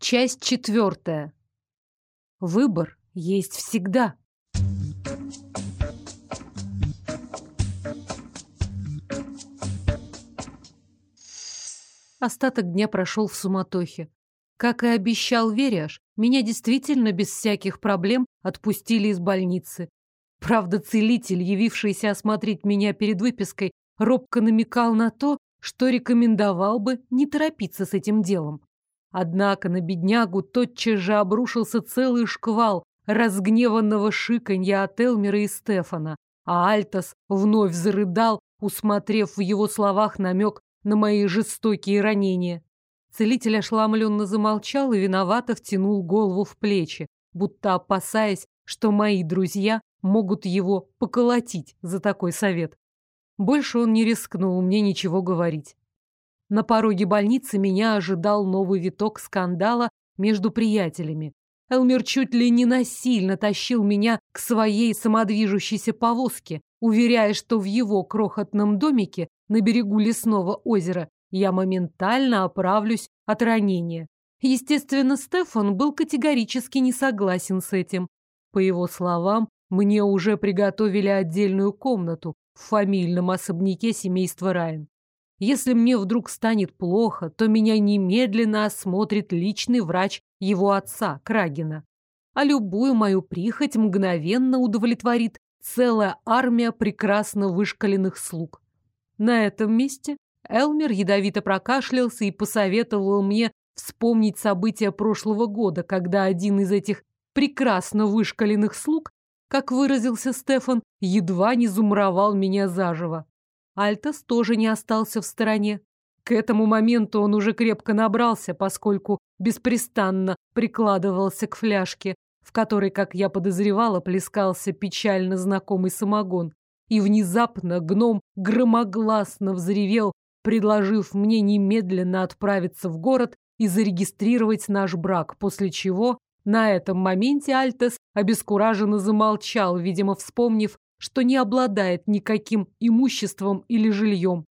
Часть четвертая. Выбор есть всегда. Остаток дня прошел в суматохе. Как и обещал Вериаш, меня действительно без всяких проблем отпустили из больницы. Правда, целитель, явившийся осмотреть меня перед выпиской, робко намекал на то, что рекомендовал бы не торопиться с этим делом. Однако на беднягу тотчас же обрушился целый шквал разгневанного шиканья от Элмера и Стефана, а Альтос вновь зарыдал, усмотрев в его словах намек на мои жестокие ранения. Целитель ошеломленно замолчал и виновато втянул голову в плечи, будто опасаясь, что мои друзья могут его поколотить за такой совет. Больше он не рискнул мне ничего говорить. На пороге больницы меня ожидал новый виток скандала между приятелями. Элмер чуть ли не насильно тащил меня к своей самодвижущейся повозке, уверяя, что в его крохотном домике на берегу лесного озера я моментально оправлюсь от ранения. Естественно, Стефан был категорически не согласен с этим. По его словам, мне уже приготовили отдельную комнату в фамильном особняке семейства Райан. Если мне вдруг станет плохо, то меня немедленно осмотрит личный врач его отца, Крагина. А любую мою прихоть мгновенно удовлетворит целая армия прекрасно вышкаленных слуг. На этом месте Элмер ядовито прокашлялся и посоветовал мне вспомнить события прошлого года, когда один из этих прекрасно вышкаленных слуг, как выразился Стефан, едва не замуровал меня заживо. Альтас тоже не остался в стороне. К этому моменту он уже крепко набрался, поскольку беспрестанно прикладывался к фляжке, в которой, как я подозревала, плескался печально знакомый самогон. И внезапно гном громогласно взревел, предложив мне немедленно отправиться в город и зарегистрировать наш брак, после чего на этом моменте Альтес обескураженно замолчал, видимо, вспомнив что не обладает никаким имуществом или жильем.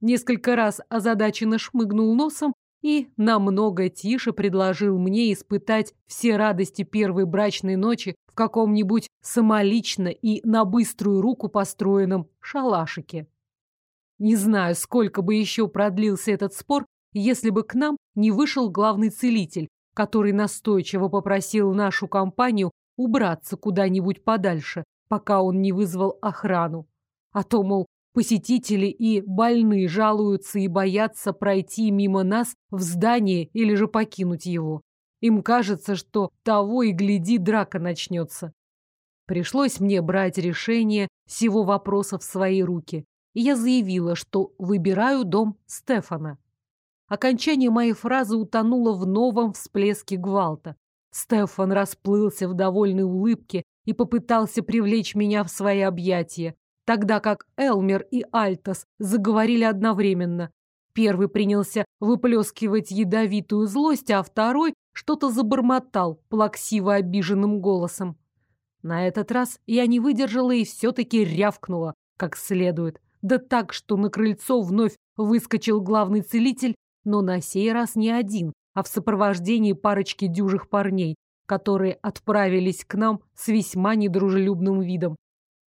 Несколько раз озадаченно шмыгнул носом и намного тише предложил мне испытать все радости первой брачной ночи в каком-нибудь самолично и на быструю руку построенном шалашике. Не знаю, сколько бы еще продлился этот спор, если бы к нам не вышел главный целитель, который настойчиво попросил нашу компанию убраться куда-нибудь подальше, пока он не вызвал охрану. А то, мол, посетители и больные жалуются и боятся пройти мимо нас в здание или же покинуть его. Им кажется, что того и гляди драка начнется. Пришлось мне брать решение всего вопроса в свои руки, и я заявила, что выбираю дом Стефана. Окончание моей фразы утонуло в новом всплеске гвалта. Стефан расплылся в довольной улыбке и попытался привлечь меня в свои объятия, тогда как Элмер и Альтос заговорили одновременно. Первый принялся выплескивать ядовитую злость, а второй что-то забормотал плаксиво обиженным голосом. На этот раз я не выдержала и все-таки рявкнула, как следует. Да так, что на крыльцо вновь выскочил главный целитель, но на сей раз не один, а в сопровождении парочки дюжих парней, которые отправились к нам с весьма недружелюбным видом.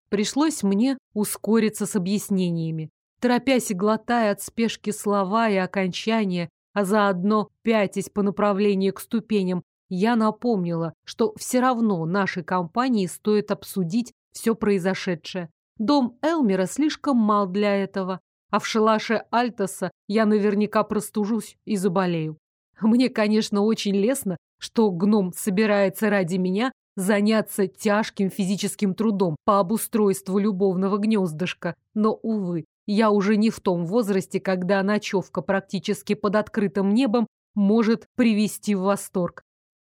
Пришлось мне ускориться с объяснениями. Торопясь и глотая от спешки слова и окончания, а заодно пятясь по направлению к ступеням, я напомнила, что все равно нашей компании стоит обсудить все произошедшее. Дом Элмера слишком мал для этого, а в шалаше Альтоса я наверняка простужусь и заболею. Мне, конечно, очень лестно, что гном собирается ради меня заняться тяжким физическим трудом по обустройству любовного гнездышка, но, увы, я уже не в том возрасте, когда ночевка практически под открытым небом может привести в восторг.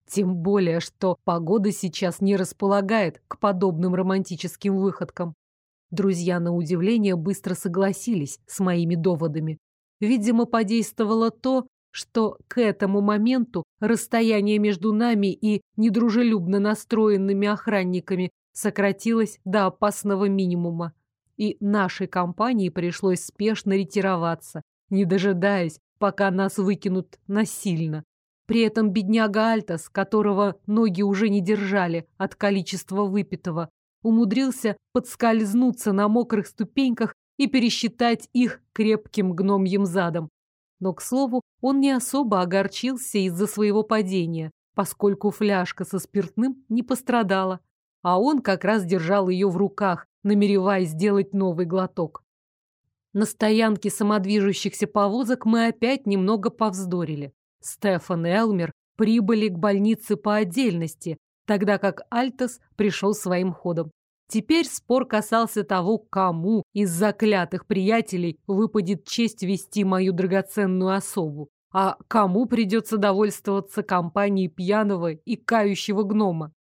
Тем более, что погода сейчас не располагает к подобным романтическим выходкам. Друзья, на удивление, быстро согласились с моими доводами. Видимо, подействовало то, что к этому моменту расстояние между нами и недружелюбно настроенными охранниками сократилось до опасного минимума. И нашей компании пришлось спешно ретироваться, не дожидаясь, пока нас выкинут насильно. При этом бедняга Альтас, которого ноги уже не держали от количества выпитого, умудрился подскользнуться на мокрых ступеньках и пересчитать их крепким гномьим задом. Но, к слову, он не особо огорчился из-за своего падения, поскольку фляжка со спиртным не пострадала, а он как раз держал ее в руках, намереваясь сделать новый глоток. На стоянке самодвижущихся повозок мы опять немного повздорили. Стефан и Элмер прибыли к больнице по отдельности, тогда как Альтос пришел своим ходом. Теперь спор касался того, кому из заклятых приятелей выпадет честь вести мою драгоценную особу, а кому придется довольствоваться компанией пьяного и кающего гнома.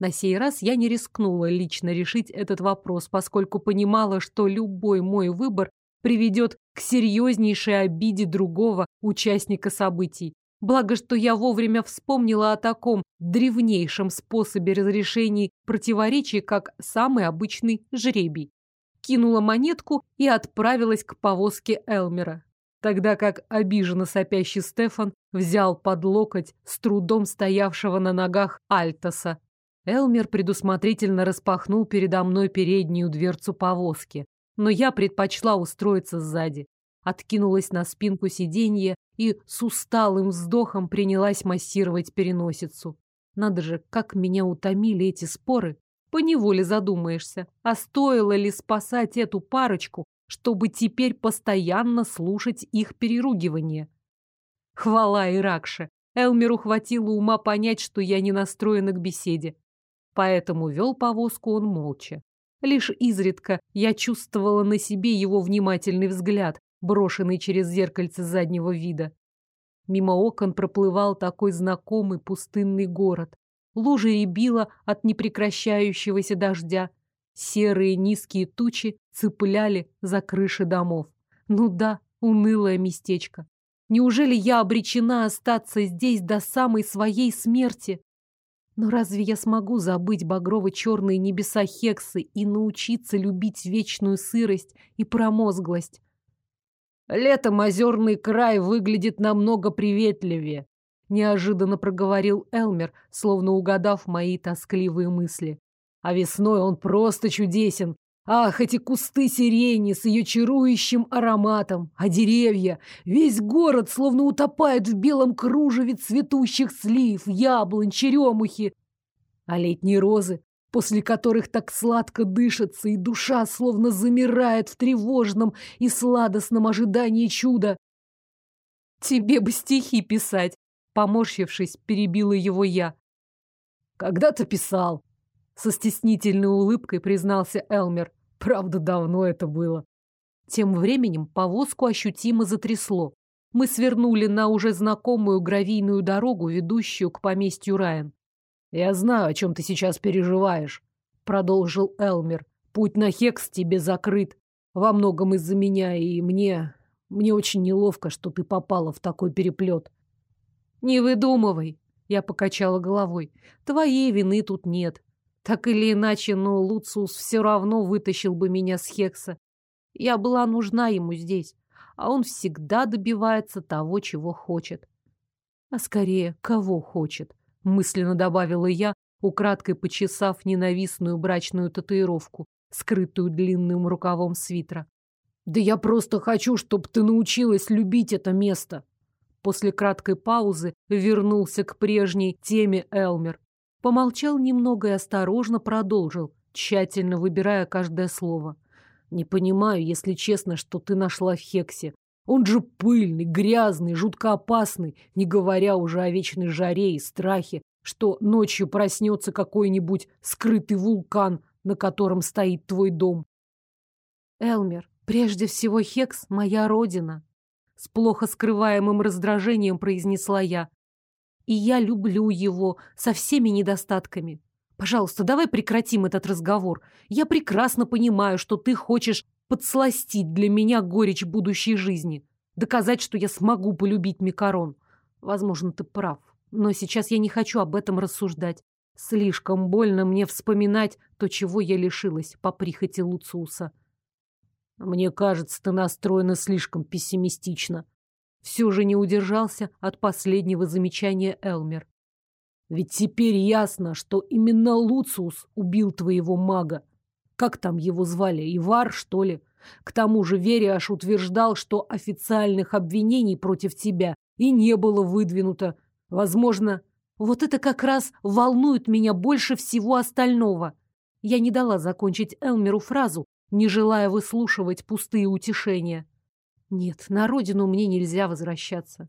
На сей раз я не рискнула лично решить этот вопрос, поскольку понимала, что любой мой выбор приведет к серьезнейшей обиде другого участника событий. Благо, что я вовремя вспомнила о таком древнейшем способе разрешения противоречий, как самый обычный жребий. Кинула монетку и отправилась к повозке Элмера. Тогда как обиженно сопящий Стефан взял под локоть с трудом стоявшего на ногах Альтоса. Элмер предусмотрительно распахнул передо мной переднюю дверцу повозки, но я предпочла устроиться сзади откинулась на спинку сиденья и с усталым вздохом принялась массировать переносицу. Надо же, как меня утомили эти споры. Поневоле задумаешься, а стоило ли спасать эту парочку, чтобы теперь постоянно слушать их переругивание? Хвала Иракше. Элмеру хватило ума понять, что я не настроена к беседе. Поэтому вел повозку он молча. Лишь изредка я чувствовала на себе его внимательный взгляд, брошенный через зеркальце заднего вида. Мимо окон проплывал такой знакомый пустынный город. Лужи рябило от непрекращающегося дождя. Серые низкие тучи цепляли за крыши домов. Ну да, унылое местечко. Неужели я обречена остаться здесь до самой своей смерти? Но разве я смогу забыть багрово-черные небеса Хексы и научиться любить вечную сырость и промозглость? Летом озерный край выглядит намного приветливее, неожиданно проговорил Элмер, словно угадав мои тоскливые мысли. А весной он просто чудесен. Ах, эти кусты сирени с ее чарующим ароматом, а деревья, весь город словно утопает в белом кружеве цветущих слив, яблонь, черемухи. А летние розы, после которых так сладко дышится, и душа словно замирает в тревожном и сладостном ожидании чуда. «Тебе бы стихи писать!» Поморщившись, перебила его я. «Когда-то писал!» Со стеснительной улыбкой признался Элмер. Правда, давно это было. Тем временем повозку ощутимо затрясло. Мы свернули на уже знакомую гравийную дорогу, ведущую к поместью Райан. «Я знаю, о чем ты сейчас переживаешь», — продолжил Элмер. «Путь на Хекс тебе закрыт. Во многом из-за меня, и мне... Мне очень неловко, что ты попала в такой переплет». «Не выдумывай», — я покачала головой. «Твоей вины тут нет. Так или иначе, но Луциус все равно вытащил бы меня с Хекса. Я была нужна ему здесь, а он всегда добивается того, чего хочет. А скорее, кого хочет мысленно добавила я, украдкой почесав ненавистную брачную татуировку, скрытую длинным рукавом свитера. Да я просто хочу, чтобы ты научилась любить это место. После краткой паузы вернулся к прежней теме Элмер. Помолчал немного и осторожно продолжил, тщательно выбирая каждое слово. Не понимаю, если честно, что ты нашла в Хексе. Он же пыльный, грязный, жутко опасный, не говоря уже о вечной жаре и страхе, что ночью проснется какой-нибудь скрытый вулкан, на котором стоит твой дом. Элмер, прежде всего Хекс — моя родина. С плохо скрываемым раздражением произнесла я. И я люблю его со всеми недостатками. Пожалуйста, давай прекратим этот разговор. Я прекрасно понимаю, что ты хочешь подсластить для меня горечь будущей жизни, доказать, что я смогу полюбить Микарон. Возможно, ты прав, но сейчас я не хочу об этом рассуждать. Слишком больно мне вспоминать то, чего я лишилась по прихоти Луциуса. Мне кажется, ты настроена слишком пессимистично. Все же не удержался от последнего замечания Элмер. Ведь теперь ясно, что именно Луциус убил твоего мага. Как там его звали? Ивар, что ли? К тому же Вериаш утверждал, что официальных обвинений против тебя и не было выдвинуто. Возможно, вот это как раз волнует меня больше всего остального. Я не дала закончить Элмеру фразу, не желая выслушивать пустые утешения. Нет, на родину мне нельзя возвращаться.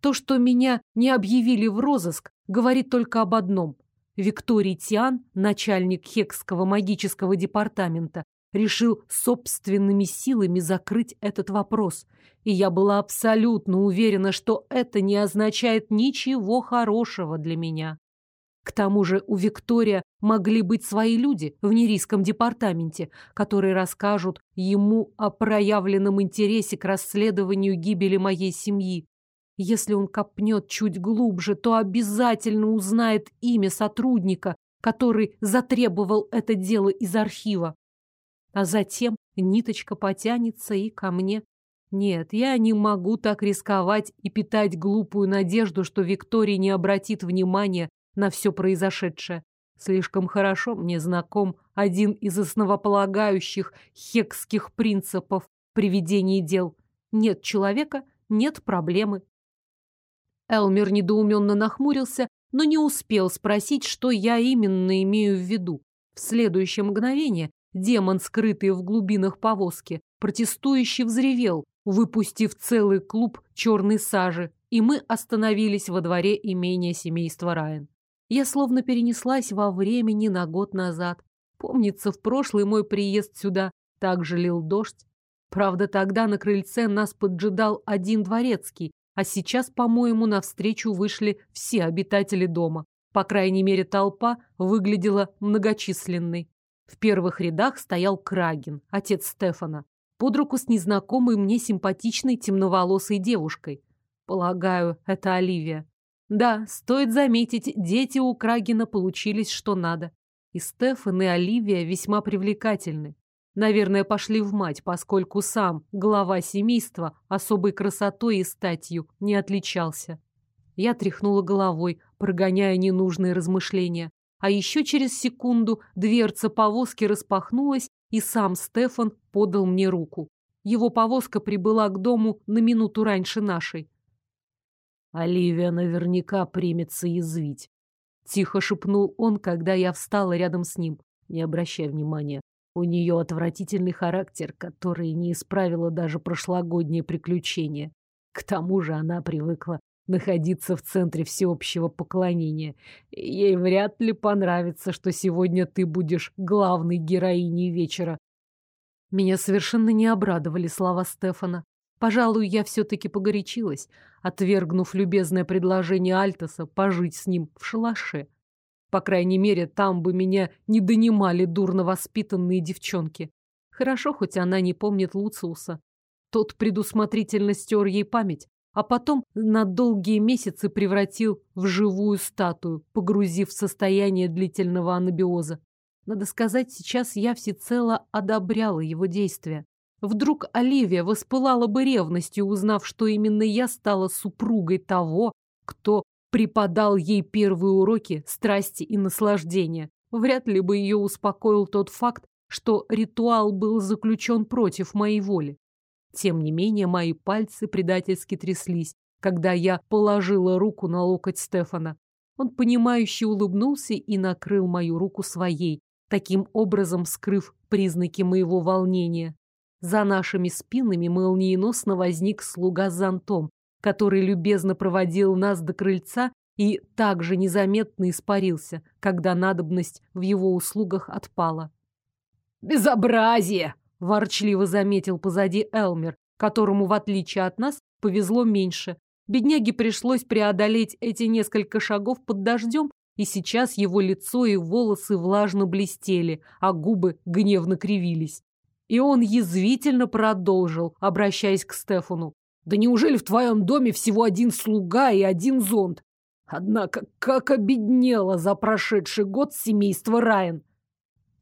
То, что меня не объявили в розыск, говорит только об одном. Викторий Тиан, начальник Хекского магического департамента, решил собственными силами закрыть этот вопрос. И я была абсолютно уверена, что это не означает ничего хорошего для меня. К тому же у Виктория могли быть свои люди в Нерийском департаменте, которые расскажут ему о проявленном интересе к расследованию гибели моей семьи. Если он копнет чуть глубже, то обязательно узнает имя сотрудника, который затребовал это дело из архива. А затем ниточка потянется и ко мне. Нет, я не могу так рисковать и питать глупую надежду, что Виктория не обратит внимания на все произошедшее. Слишком хорошо мне знаком один из основополагающих хекских принципов при ведении дел. Нет человека – нет проблемы. Элмер недоуменно нахмурился, но не успел спросить, что я именно имею в виду. В следующее мгновение демон, скрытый в глубинах повозки, протестующий взревел, выпустив целый клуб черной сажи, и мы остановились во дворе имения семейства Райан. Я словно перенеслась во времени на год назад. Помнится, в прошлый мой приезд сюда также лил дождь. Правда, тогда на крыльце нас поджидал один дворецкий, а сейчас, по-моему, навстречу вышли все обитатели дома. По крайней мере, толпа выглядела многочисленной. В первых рядах стоял Крагин, отец Стефана, под руку с незнакомой мне симпатичной темноволосой девушкой. Полагаю, это Оливия. Да, стоит заметить, дети у Крагина получились что надо. И Стефан, и Оливия весьма привлекательны. Наверное, пошли в мать, поскольку сам глава семейства особой красотой и статью не отличался. Я тряхнула головой, прогоняя ненужные размышления. А еще через секунду дверца повозки распахнулась, и сам Стефан подал мне руку. Его повозка прибыла к дому на минуту раньше нашей. Оливия наверняка примется язвить. Тихо шепнул он, когда я встала рядом с ним. Не обращай внимания. У нее отвратительный характер, который не исправило даже прошлогоднее приключение. К тому же она привыкла находиться в центре всеобщего поклонения. Ей вряд ли понравится, что сегодня ты будешь главной героиней вечера. Меня совершенно не обрадовали слова Стефана. Пожалуй, я все-таки погорячилась, отвергнув любезное предложение Альтоса пожить с ним в шалаше. По крайней мере, там бы меня не донимали дурно воспитанные девчонки. Хорошо, хоть она не помнит Луциуса. Тот предусмотрительно стер ей память, а потом на долгие месяцы превратил в живую статую, погрузив в состояние длительного анабиоза. Надо сказать, сейчас я всецело одобряла его действия. Вдруг Оливия воспылала бы ревностью, узнав, что именно я стала супругой того, кто преподал ей первые уроки страсти и наслаждения. Вряд ли бы ее успокоил тот факт, что ритуал был заключен против моей воли. Тем не менее, мои пальцы предательски тряслись, когда я положила руку на локоть Стефана. Он, понимающе улыбнулся и накрыл мою руку своей, таким образом скрыв признаки моего волнения. За нашими спинами молниеносно возник слуга с зонтом, который любезно проводил нас до крыльца и также незаметно испарился, когда надобность в его услугах отпала. «Безобразие!» – ворчливо заметил позади Элмер, которому, в отличие от нас, повезло меньше. Бедняге пришлось преодолеть эти несколько шагов под дождем, и сейчас его лицо и волосы влажно блестели, а губы гневно кривились. И он язвительно продолжил, обращаясь к Стефану. «Да неужели в твоем доме всего один слуга и один зонт? Однако, как обеднело за прошедший год семейство Райан!»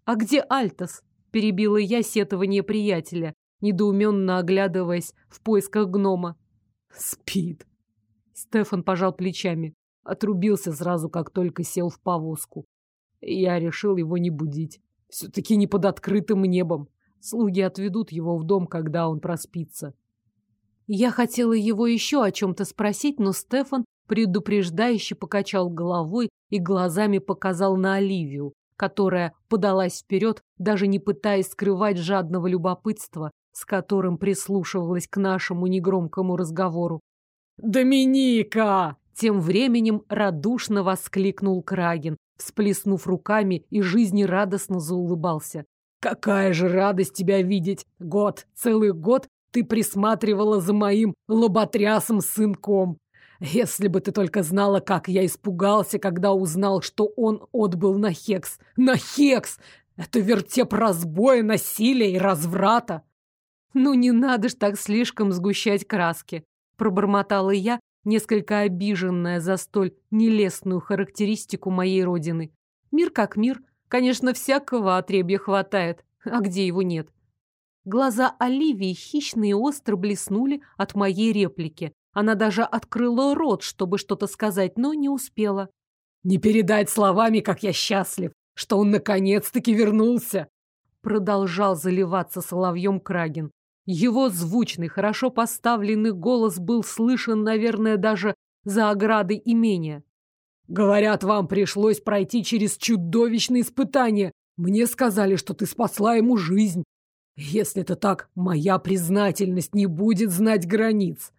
«А где Альтос?» – перебила я сетование приятеля, недоуменно оглядываясь в поисках гнома. Спит. Стефан пожал плечами. Отрубился сразу, как только сел в повозку. Я решил его не будить. Все-таки не под открытым небом. Слуги отведут его в дом, когда он проспится. Я хотела его еще о чем-то спросить, но Стефан предупреждающе покачал головой и глазами показал на Оливию, которая подалась вперед, даже не пытаясь скрывать жадного любопытства, с которым прислушивалась к нашему негромкому разговору. «Доминика!» Тем временем радушно воскликнул Крагин, всплеснув руками и жизнерадостно заулыбался. «Какая же радость тебя видеть! Год, целый год ты присматривала за моим лоботрясом сынком! Если бы ты только знала, как я испугался, когда узнал, что он отбыл на Хекс! На Хекс! Это вертеп разбоя, насилия и разврата!» «Ну не надо ж так слишком сгущать краски!» Пробормотала я, несколько обиженная за столь нелестную характеристику моей родины. Мир как мир. Конечно, всякого отребья хватает. А где его нет? Глаза Оливии хищные и остро блеснули от моей реплики. Она даже открыла рот, чтобы что-то сказать, но не успела. «Не передать словами, как я счастлив, что он наконец-таки вернулся!» Продолжал заливаться соловьем Крагин. Его звучный, хорошо поставленный голос был слышен, наверное, даже за оградой имения. «Говорят, вам пришлось пройти через чудовищные испытания. Мне сказали, что ты спасла ему жизнь. Если это так, моя признательность не будет знать границ».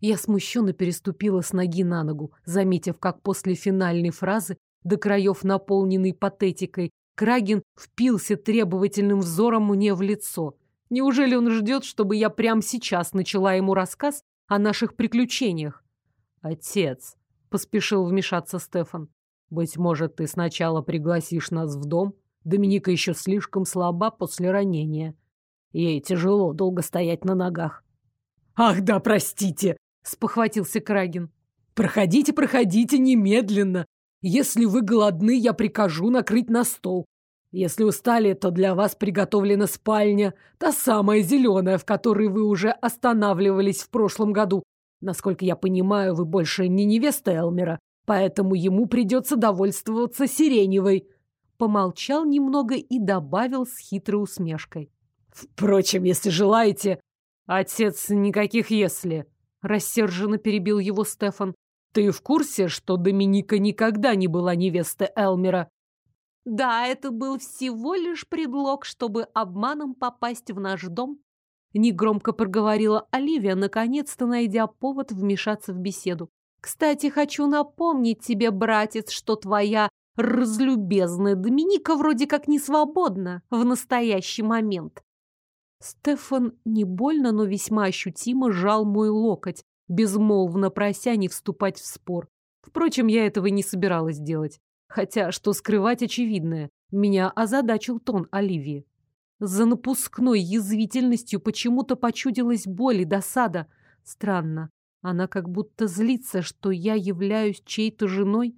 Я смущенно переступила с ноги на ногу, заметив, как после финальной фразы, до краев наполненной патетикой, Крагин впился требовательным взором мне в лицо. Неужели он ждет, чтобы я прямо сейчас начала ему рассказ о наших приключениях? Отец, поспешил вмешаться Стефан. Быть может, ты сначала пригласишь нас в дом? Доминика еще слишком слаба после ранения. Ей тяжело долго стоять на ногах. Ах да, простите, спохватился Крагин. Проходите, проходите немедленно. Если вы голодны, я прикажу накрыть на стол. Если устали, то для вас приготовлена спальня, та самая зеленая, в которой вы уже останавливались в прошлом году. Насколько я понимаю, вы больше не невеста Элмера, поэтому ему придется довольствоваться сиреневой. Помолчал немного и добавил с хитрой усмешкой. Впрочем, если желаете... Отец, никаких «если». Рассерженно перебил его Стефан. Ты в курсе, что Доминика никогда не была невестой Элмера? Да, это был всего лишь предлог, чтобы обманом попасть в наш дом. Негромко проговорила Оливия, наконец-то найдя повод вмешаться в беседу. Кстати, хочу напомнить тебе, братец, что твоя разлюбезная Доминика вроде как не свободна в настоящий момент. Стефан не больно, но весьма ощутимо сжал мой локоть, безмолвно прося не вступать в спор. Впрочем, я этого не собиралась делать. Хотя, что скрывать очевидное, меня озадачил тон Оливии. За напускной язвительностью почему-то почудилась боль и досада. Странно, она как будто злится, что я являюсь чьей-то женой.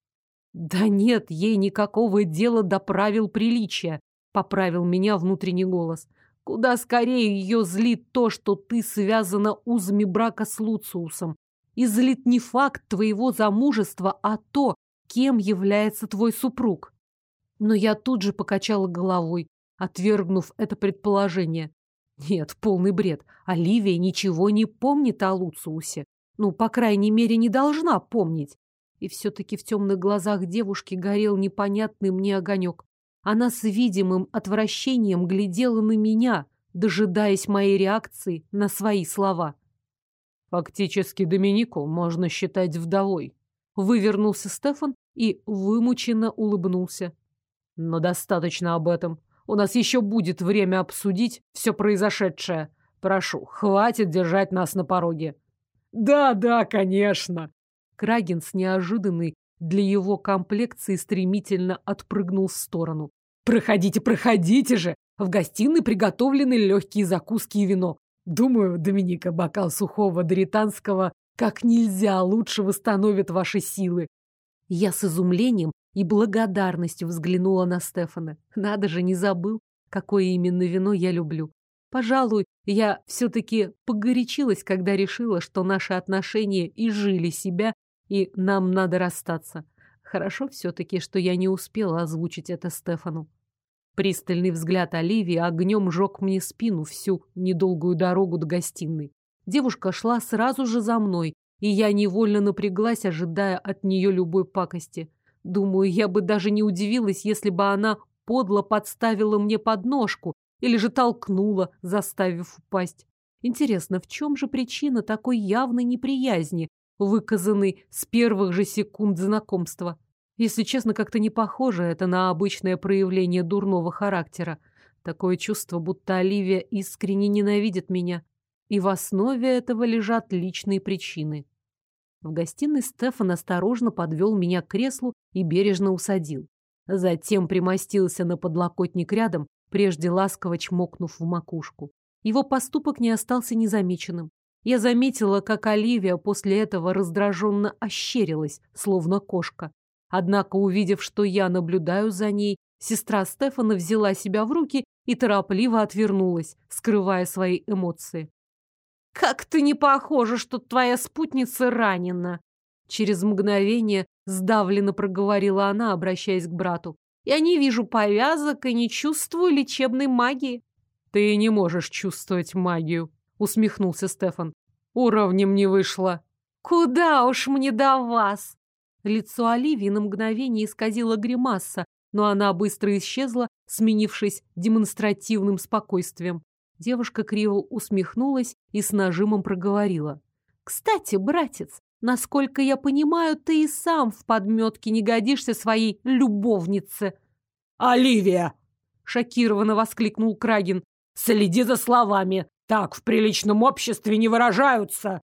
Да нет, ей никакого дела до правил приличия, поправил меня внутренний голос. Куда скорее ее злит то, что ты связана узами брака с Луциусом. И злит не факт твоего замужества, а то, кем является твой супруг. Но я тут же покачала головой, отвергнув это предположение. Нет, полный бред. Оливия ничего не помнит о Луциусе. Ну, по крайней мере, не должна помнить. И все-таки в темных глазах девушки горел непонятный мне огонек. Она с видимым отвращением глядела на меня, дожидаясь моей реакции на свои слова. Фактически Доминику можно считать вдовой, Вывернулся Стефан и вымученно улыбнулся. Но достаточно об этом. У нас еще будет время обсудить все произошедшее. Прошу, хватит держать нас на пороге. Да, да, конечно. Крагин с неожиданной для его комплекции стремительно отпрыгнул в сторону. Проходите, проходите же. В гостиной приготовлены легкие закуски и вино. Думаю, Доминика, бокал сухого доританского как нельзя лучше восстановит ваши силы. Я с изумлением и благодарностью взглянула на Стефана. Надо же, не забыл, какое именно вино я люблю. Пожалуй, я все-таки погорячилась, когда решила, что наши отношения изжили себя, и нам надо расстаться. Хорошо все-таки, что я не успела озвучить это Стефану. Пристальный взгляд Оливии огнем жег мне спину всю недолгую дорогу до гостиной. Девушка шла сразу же за мной, и я невольно напряглась, ожидая от нее любой пакости. Думаю, я бы даже не удивилась, если бы она подло подставила мне подножку или же толкнула, заставив упасть. Интересно, в чем же причина такой явной неприязни, выказанной с первых же секунд знакомства? Если честно, как-то не похоже это на обычное проявление дурного характера. Такое чувство, будто Оливия искренне ненавидит меня. И в основе этого лежат личные причины. В гостиной Стефан осторожно подвел меня к креслу и бережно усадил. Затем примостился на подлокотник рядом, прежде ласково чмокнув в макушку. Его поступок не остался незамеченным. Я заметила, как Оливия после этого раздраженно ощерилась, словно кошка. Однако, увидев, что я наблюдаю за ней, сестра Стефана взяла себя в руки и торопливо отвернулась, скрывая свои эмоции. «Как ты не похожа, что твоя спутница ранена!» Через мгновение сдавленно проговорила она, обращаясь к брату. «Я не вижу повязок и не чувствую лечебной магии». «Ты не можешь чувствовать магию», — усмехнулся Стефан. «Уровнем не вышло». «Куда уж мне до вас!» Лицо Оливии на мгновение исказило гримаса, но она быстро исчезла, сменившись демонстративным спокойствием. Девушка криво усмехнулась и с нажимом проговорила. «Кстати, братец, насколько я понимаю, ты и сам в подметке не годишься своей любовнице». «Оливия!» — шокированно воскликнул Крагин. «Следи за словами! Так в приличном обществе не выражаются!»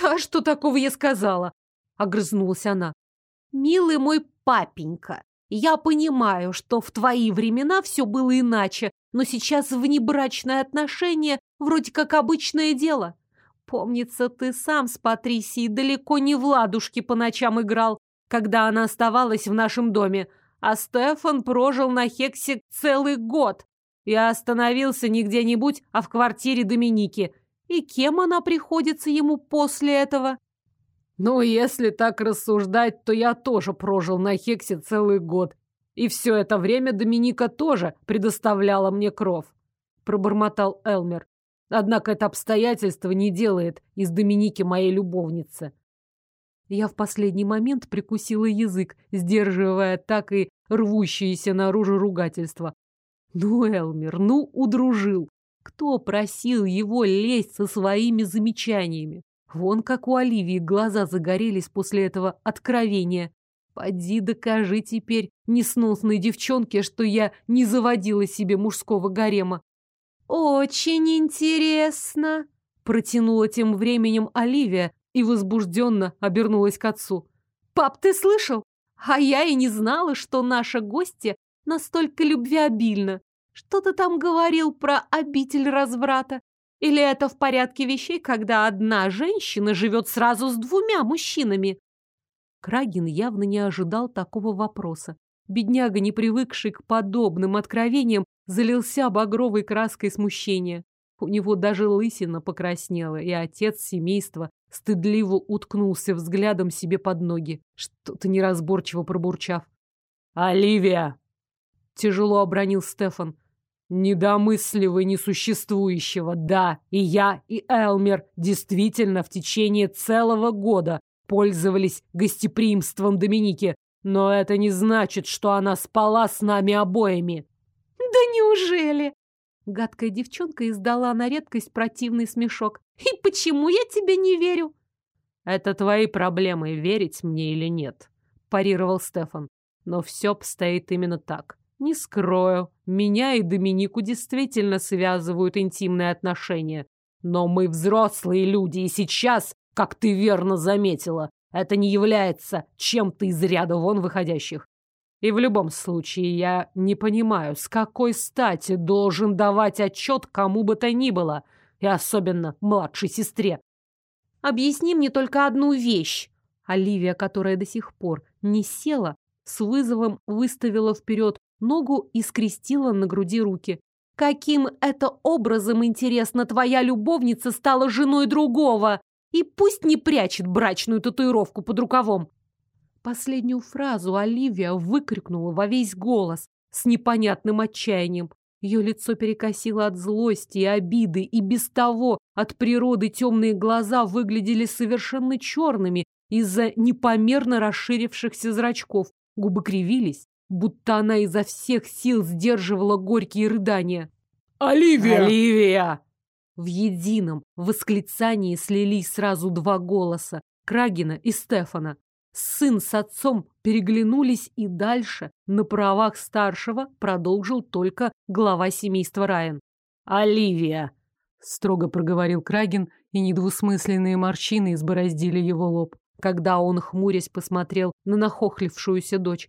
«Да что такого я сказала?» — огрызнулась она. «Милый мой папенька, я понимаю, что в твои времена все было иначе, но сейчас внебрачное отношение вроде как обычное дело. Помнится, ты сам с Патрисией далеко не в ладушки по ночам играл, когда она оставалась в нашем доме, а Стефан прожил на Хексе целый год. Я остановился не где-нибудь, а в квартире Доминики. И кем она приходится ему после этого?» Ну, если так рассуждать, то я тоже прожил на Хексе целый год. И все это время Доминика тоже предоставляла мне кров. Пробормотал Элмер. Однако это обстоятельство не делает из Доминики моей любовницы. Я в последний момент прикусила язык, сдерживая так и рвущиеся наружу ругательства. Ну, Элмер, ну, удружил. Кто просил его лезть со своими замечаниями? Вон как у Оливии глаза загорелись после этого откровения. Поди докажи теперь несносной девчонке, что я не заводила себе мужского гарема. Очень интересно, протянула тем временем Оливия и возбужденно обернулась к отцу. Пап, ты слышал? А я и не знала, что наша гостья настолько любвеобильна. Что ты там говорил про обитель разврата? Или это в порядке вещей, когда одна женщина живет сразу с двумя мужчинами? Крагин явно не ожидал такого вопроса. Бедняга, не привыкший к подобным откровениям, залился багровой краской смущения. У него даже лысина покраснела, и отец семейства стыдливо уткнулся взглядом себе под ноги, что-то неразборчиво пробурчав. «Оливия!» — тяжело обронил Стефан. Недомысливый несуществующего, да, и я, и Элмер действительно в течение целого года пользовались гостеприимством Доминики, но это не значит, что она спала с нами обоими. Да неужели? Гадкая девчонка издала на редкость противный смешок. И почему я тебе не верю? Это твои проблемы, верить мне или нет, парировал Стефан. Но все обстоит именно так. Не скрою, меня и Доминику действительно связывают интимные отношения. Но мы взрослые люди, и сейчас, как ты верно заметила, это не является чем-то из ряда вон выходящих. И в любом случае я не понимаю, с какой стати должен давать отчет кому бы то ни было, и особенно младшей сестре. Объясни мне только одну вещь. Оливия, которая до сих пор не села, с вызовом выставила вперед ногу и скрестила на груди руки. Каким это образом, интересно, твоя любовница стала женой другого? И пусть не прячет брачную татуировку под рукавом. Последнюю фразу Оливия выкрикнула во весь голос с непонятным отчаянием. Ее лицо перекосило от злости и обиды, и без того от природы темные глаза выглядели совершенно черными из-за непомерно расширившихся зрачков. Губы кривились, будто она изо всех сил сдерживала горькие рыдания. «Оливия!» «Оливия!» В едином восклицании слились сразу два голоса – Крагина и Стефана. Сын с отцом переглянулись и дальше, на правах старшего, продолжил только глава семейства Райан. «Оливия!» – строго проговорил Крагин, и недвусмысленные морщины избороздили его лоб, когда он, хмурясь, посмотрел на нахохлившуюся дочь.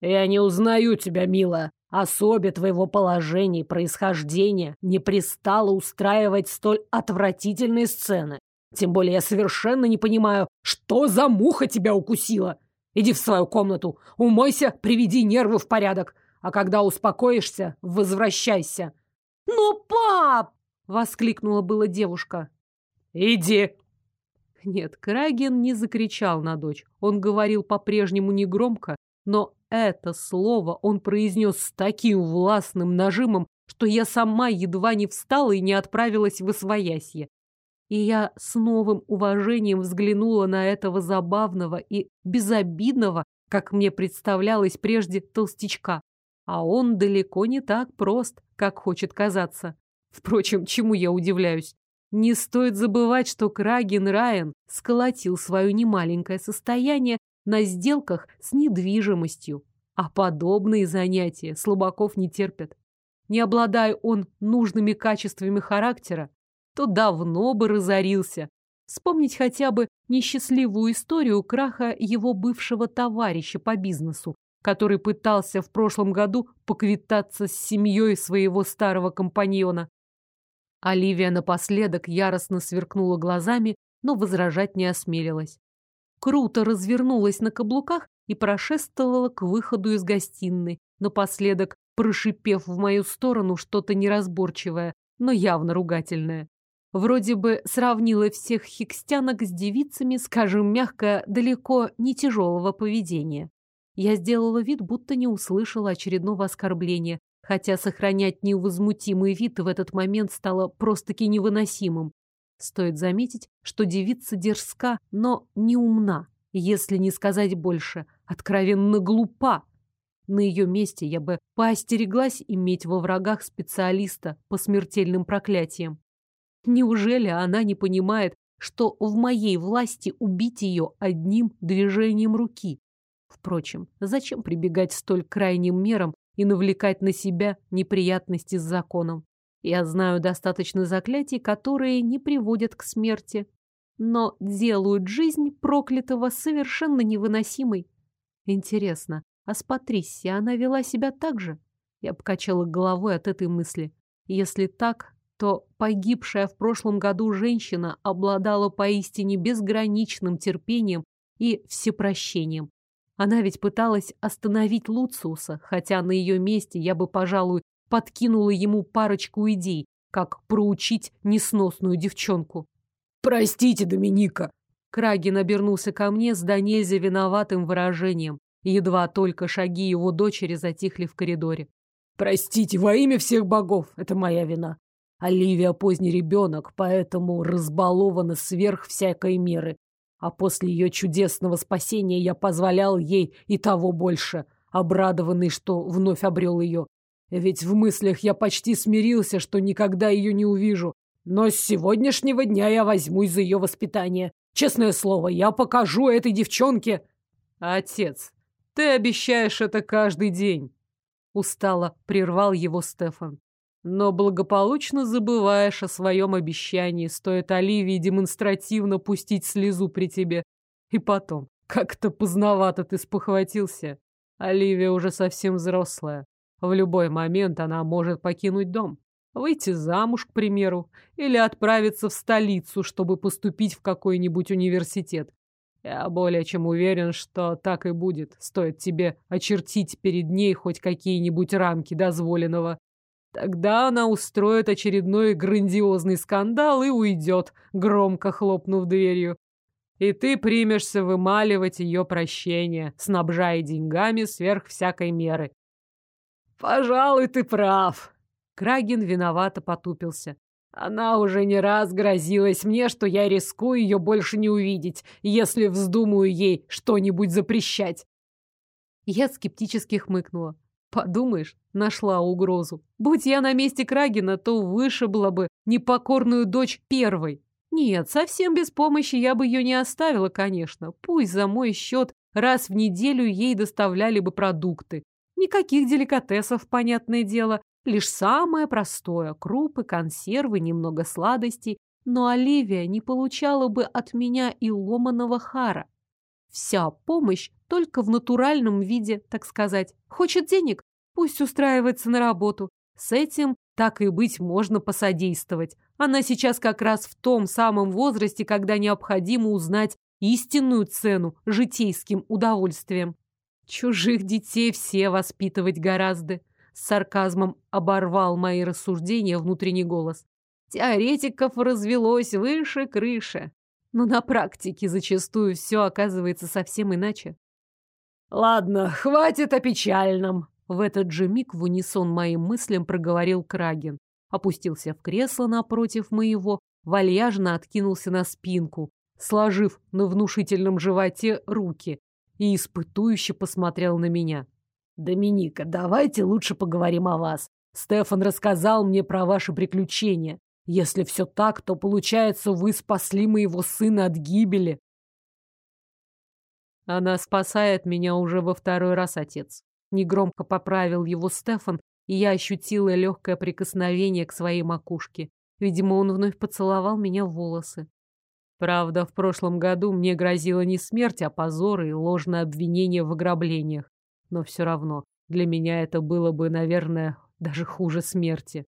«Я не узнаю тебя, милая. Особе твоего положения и происхождения не пристало устраивать столь отвратительные сцены. Тем более я совершенно не понимаю, что за муха тебя укусила. Иди в свою комнату, умойся, приведи нервы в порядок. А когда успокоишься, возвращайся. «Но, пап!» — воскликнула была девушка. «Иди!» Нет, Краген не закричал на дочь. Он говорил по-прежнему негромко, но это слово он произнес с таким властным нажимом, что я сама едва не встала и не отправилась в освоясье. И я с новым уважением взглянула на этого забавного и безобидного, как мне представлялось прежде, толстячка. А он далеко не так прост, как хочет казаться. Впрочем, чему я удивляюсь? Не стоит забывать, что Краген Райан сколотил свое немаленькое состояние на сделках с недвижимостью. А подобные занятия слабаков не терпят. Не обладая он нужными качествами характера, то давно бы разорился. Вспомнить хотя бы несчастливую историю краха его бывшего товарища по бизнесу, который пытался в прошлом году поквитаться с семьей своего старого компаньона. Оливия напоследок яростно сверкнула глазами, но возражать не осмелилась. Круто развернулась на каблуках и прошествовала к выходу из гостиной, напоследок прошипев в мою сторону что-то неразборчивое, но явно ругательное. Вроде бы сравнила всех хикстянок с девицами, скажем мягко, далеко не тяжелого поведения. Я сделала вид, будто не услышала очередного оскорбления, хотя сохранять невозмутимый вид в этот момент стало просто-таки невыносимым. Стоит заметить, что девица дерзка, но не умна, если не сказать больше, откровенно глупа. На ее месте я бы поостереглась иметь во врагах специалиста по смертельным проклятиям. Неужели она не понимает, что в моей власти убить ее одним движением руки? Впрочем, зачем прибегать столь крайним мерам и навлекать на себя неприятности с законом? Я знаю достаточно заклятий, которые не приводят к смерти, но делают жизнь проклятого совершенно невыносимой. Интересно, а с Патрисией она вела себя так же? Я покачала головой от этой мысли. Если так, то погибшая в прошлом году женщина обладала поистине безграничным терпением и всепрощением. Она ведь пыталась остановить Луциуса, хотя на ее месте я бы, пожалуй, подкинула ему парочку идей, как проучить несносную девчонку. «Простите, Доминика!» Крагин обернулся ко мне с до виноватым выражением. Едва только шаги его дочери затихли в коридоре. «Простите, во имя всех богов, это моя вина. Оливия поздний ребенок, поэтому разбалована сверх всякой меры. А после ее чудесного спасения я позволял ей и того больше, обрадованный, что вновь обрел ее. Ведь в мыслях я почти смирился, что никогда ее не увижу. Но с сегодняшнего дня я возьмусь за ее воспитание. Честное слово, я покажу этой девчонке. Отец, ты обещаешь это каждый день. Устало прервал его Стефан но благополучно забываешь о своем обещании, стоит Оливии демонстративно пустить слезу при тебе. И потом, как-то поздновато ты спохватился. Оливия уже совсем взрослая. В любой момент она может покинуть дом. Выйти замуж, к примеру, или отправиться в столицу, чтобы поступить в какой-нибудь университет. Я более чем уверен, что так и будет. Стоит тебе очертить перед ней хоть какие-нибудь рамки дозволенного. Тогда она устроит очередной грандиозный скандал и уйдет, громко хлопнув дверью. И ты примешься вымаливать ее прощение, снабжая деньгами сверх всякой меры. Пожалуй, ты прав. Крагин виновато потупился. Она уже не раз грозилась мне, что я рискую ее больше не увидеть, если вздумаю ей что-нибудь запрещать. Я скептически хмыкнула. Подумаешь, нашла угрозу. Будь я на месте Крагина, то вышибла бы непокорную дочь первой. Нет, совсем без помощи я бы ее не оставила, конечно. Пусть за мой счет раз в неделю ей доставляли бы продукты. Никаких деликатесов, понятное дело. Лишь самое простое – крупы, консервы, немного сладостей. Но Оливия не получала бы от меня и ломаного хара. Вся помощь только в натуральном виде, так сказать. Хочет денег? Пусть устраивается на работу. С этим, так и быть, можно посодействовать. Она сейчас как раз в том самом возрасте, когда необходимо узнать истинную цену житейским удовольствием. Чужих детей все воспитывать гораздо. С сарказмом оборвал мои рассуждения внутренний голос. Теоретиков развелось выше крыши. Но на практике зачастую все оказывается совсем иначе. «Ладно, хватит о печальном!» В этот же миг в унисон моим мыслям проговорил Краген. Опустился в кресло напротив моего, вальяжно откинулся на спинку, сложив на внушительном животе руки, и испытующе посмотрел на меня. «Доминика, давайте лучше поговорим о вас. Стефан рассказал мне про ваши приключения. Если все так, то, получается, вы спасли моего сына от гибели. Она спасает меня уже во второй раз, отец. Негромко поправил его Стефан, и я ощутила легкое прикосновение к своей макушке. Видимо, он вновь поцеловал меня в волосы. Правда, в прошлом году мне грозила не смерть, а позор и ложное обвинение в ограблениях. Но все равно, для меня это было бы, наверное, даже хуже смерти.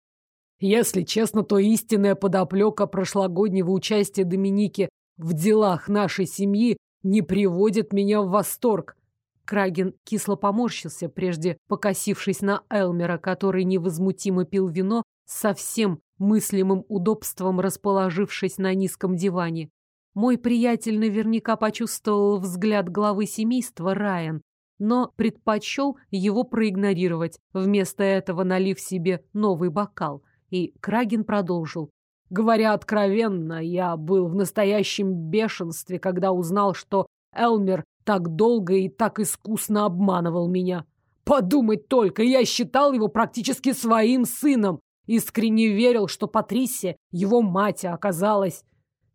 Если честно, то истинная подоплека прошлогоднего участия Доминики в делах нашей семьи не приводит меня в восторг. Краген кисло поморщился, прежде покосившись на Элмера, который невозмутимо пил вино со всем мыслимым удобством, расположившись на низком диване. Мой приятель наверняка почувствовал взгляд главы семейства Райан, но предпочел его проигнорировать, вместо этого налив себе новый бокал. И Крагин продолжил. Говоря откровенно, я был в настоящем бешенстве, когда узнал, что Элмер так долго и так искусно обманывал меня. Подумать только, я считал его практически своим сыном. Искренне верил, что Патрисия, его мать, оказалась...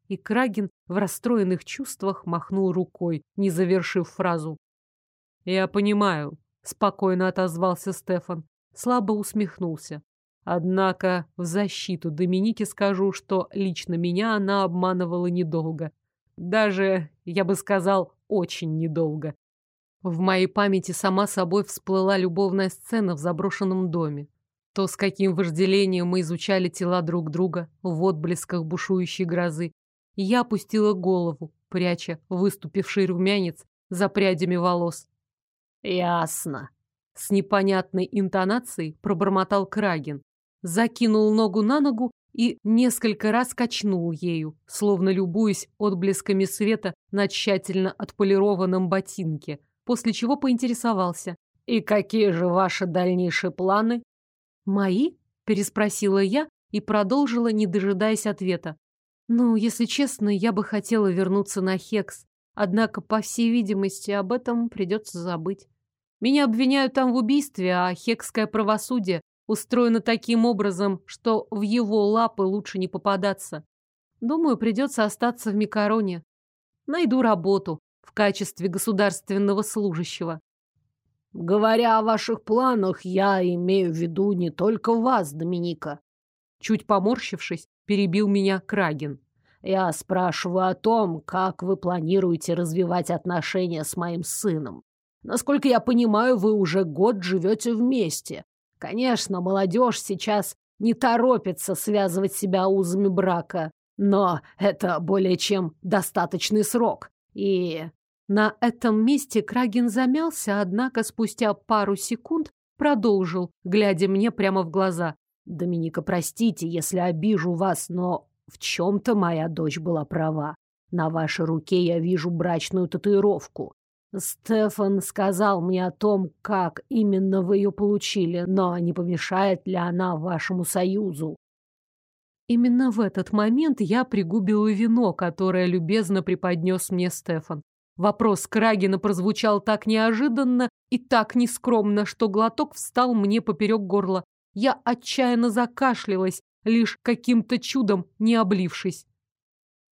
И Крагин в расстроенных чувствах махнул рукой, не завершив фразу. «Я понимаю», — спокойно отозвался Стефан. Слабо усмехнулся. Однако в защиту Доминики скажу, что лично меня она обманывала недолго. Даже, я бы сказал, очень недолго. В моей памяти сама собой всплыла любовная сцена в заброшенном доме. То, с каким вожделением мы изучали тела друг друга в отблесках бушующей грозы. Я опустила голову, пряча выступивший румянец за прядями волос. «Ясно», — с непонятной интонацией пробормотал Крагин закинул ногу на ногу и несколько раз качнул ею, словно любуясь отблесками света на тщательно отполированном ботинке, после чего поинтересовался. «И какие же ваши дальнейшие планы?» «Мои?» – переспросила я и продолжила, не дожидаясь ответа. «Ну, если честно, я бы хотела вернуться на Хекс, однако, по всей видимости, об этом придется забыть. Меня обвиняют там в убийстве, а хекское правосудие устроено таким образом, что в его лапы лучше не попадаться. Думаю, придется остаться в Микароне. Найду работу в качестве государственного служащего. Говоря о ваших планах, я имею в виду не только вас, Доминика. Чуть поморщившись, перебил меня Крагин. Я спрашиваю о том, как вы планируете развивать отношения с моим сыном. Насколько я понимаю, вы уже год живете вместе. Конечно, молодежь сейчас не торопится связывать себя узами брака, но это более чем достаточный срок. И на этом месте Крагин замялся, однако спустя пару секунд продолжил, глядя мне прямо в глаза. Доминика, простите, если обижу вас, но в чем-то моя дочь была права. На вашей руке я вижу брачную татуировку. Стефан сказал мне о том, как именно вы ее получили, но не помешает ли она вашему союзу. Именно в этот момент я пригубила вино, которое любезно преподнес мне Стефан. Вопрос Крагина прозвучал так неожиданно и так нескромно, что глоток встал мне поперек горла. Я отчаянно закашлялась, лишь каким-то чудом не облившись.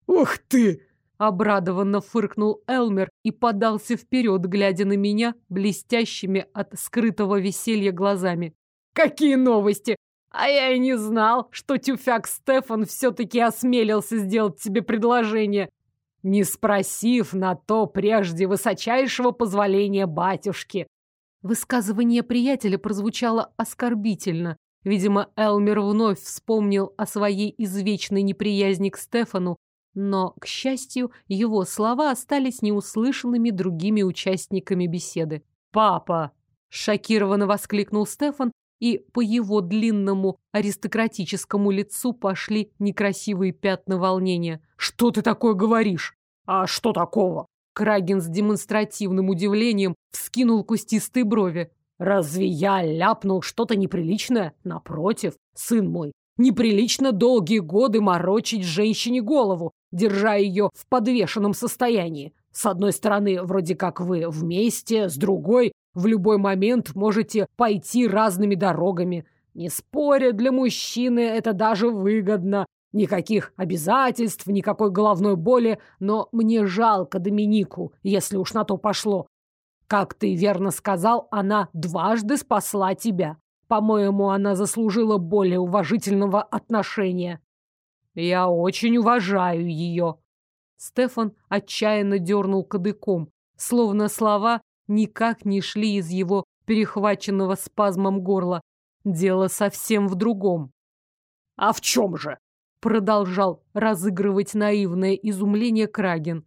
«Ух ты!» — обрадованно фыркнул Элмер и подался вперед, глядя на меня блестящими от скрытого веселья глазами. «Какие новости! А я и не знал, что тюфяк Стефан все-таки осмелился сделать тебе предложение не спросив на то прежде высочайшего позволения батюшки. Высказывание приятеля прозвучало оскорбительно. Видимо, Элмер вновь вспомнил о своей извечной неприязни к Стефану, но, к счастью, его слова остались неуслышанными другими участниками беседы. «Папа!» — шокированно воскликнул Стефан, и по его длинному аристократическому лицу пошли некрасивые пятна волнения. «Что ты такое говоришь?» «А что такого?» Крагин с демонстративным удивлением вскинул кустистые брови. «Разве я ляпнул что-то неприличное? Напротив, сын мой, неприлично долгие годы морочить женщине голову, держа ее в подвешенном состоянии. С одной стороны, вроде как вы вместе, с другой, в любой момент можете пойти разными дорогами. Не споря, для мужчины это даже выгодно. Никаких обязательств, никакой головной боли, но мне жалко Доминику, если уж на то пошло. Как ты верно сказал, она дважды спасла тебя. По-моему, она заслужила более уважительного отношения. Я очень уважаю ее. Стефан отчаянно дернул кадыком, словно слова никак не шли из его перехваченного спазмом горла. Дело совсем в другом. «А в чем же?» Продолжал разыгрывать наивное изумление Краген.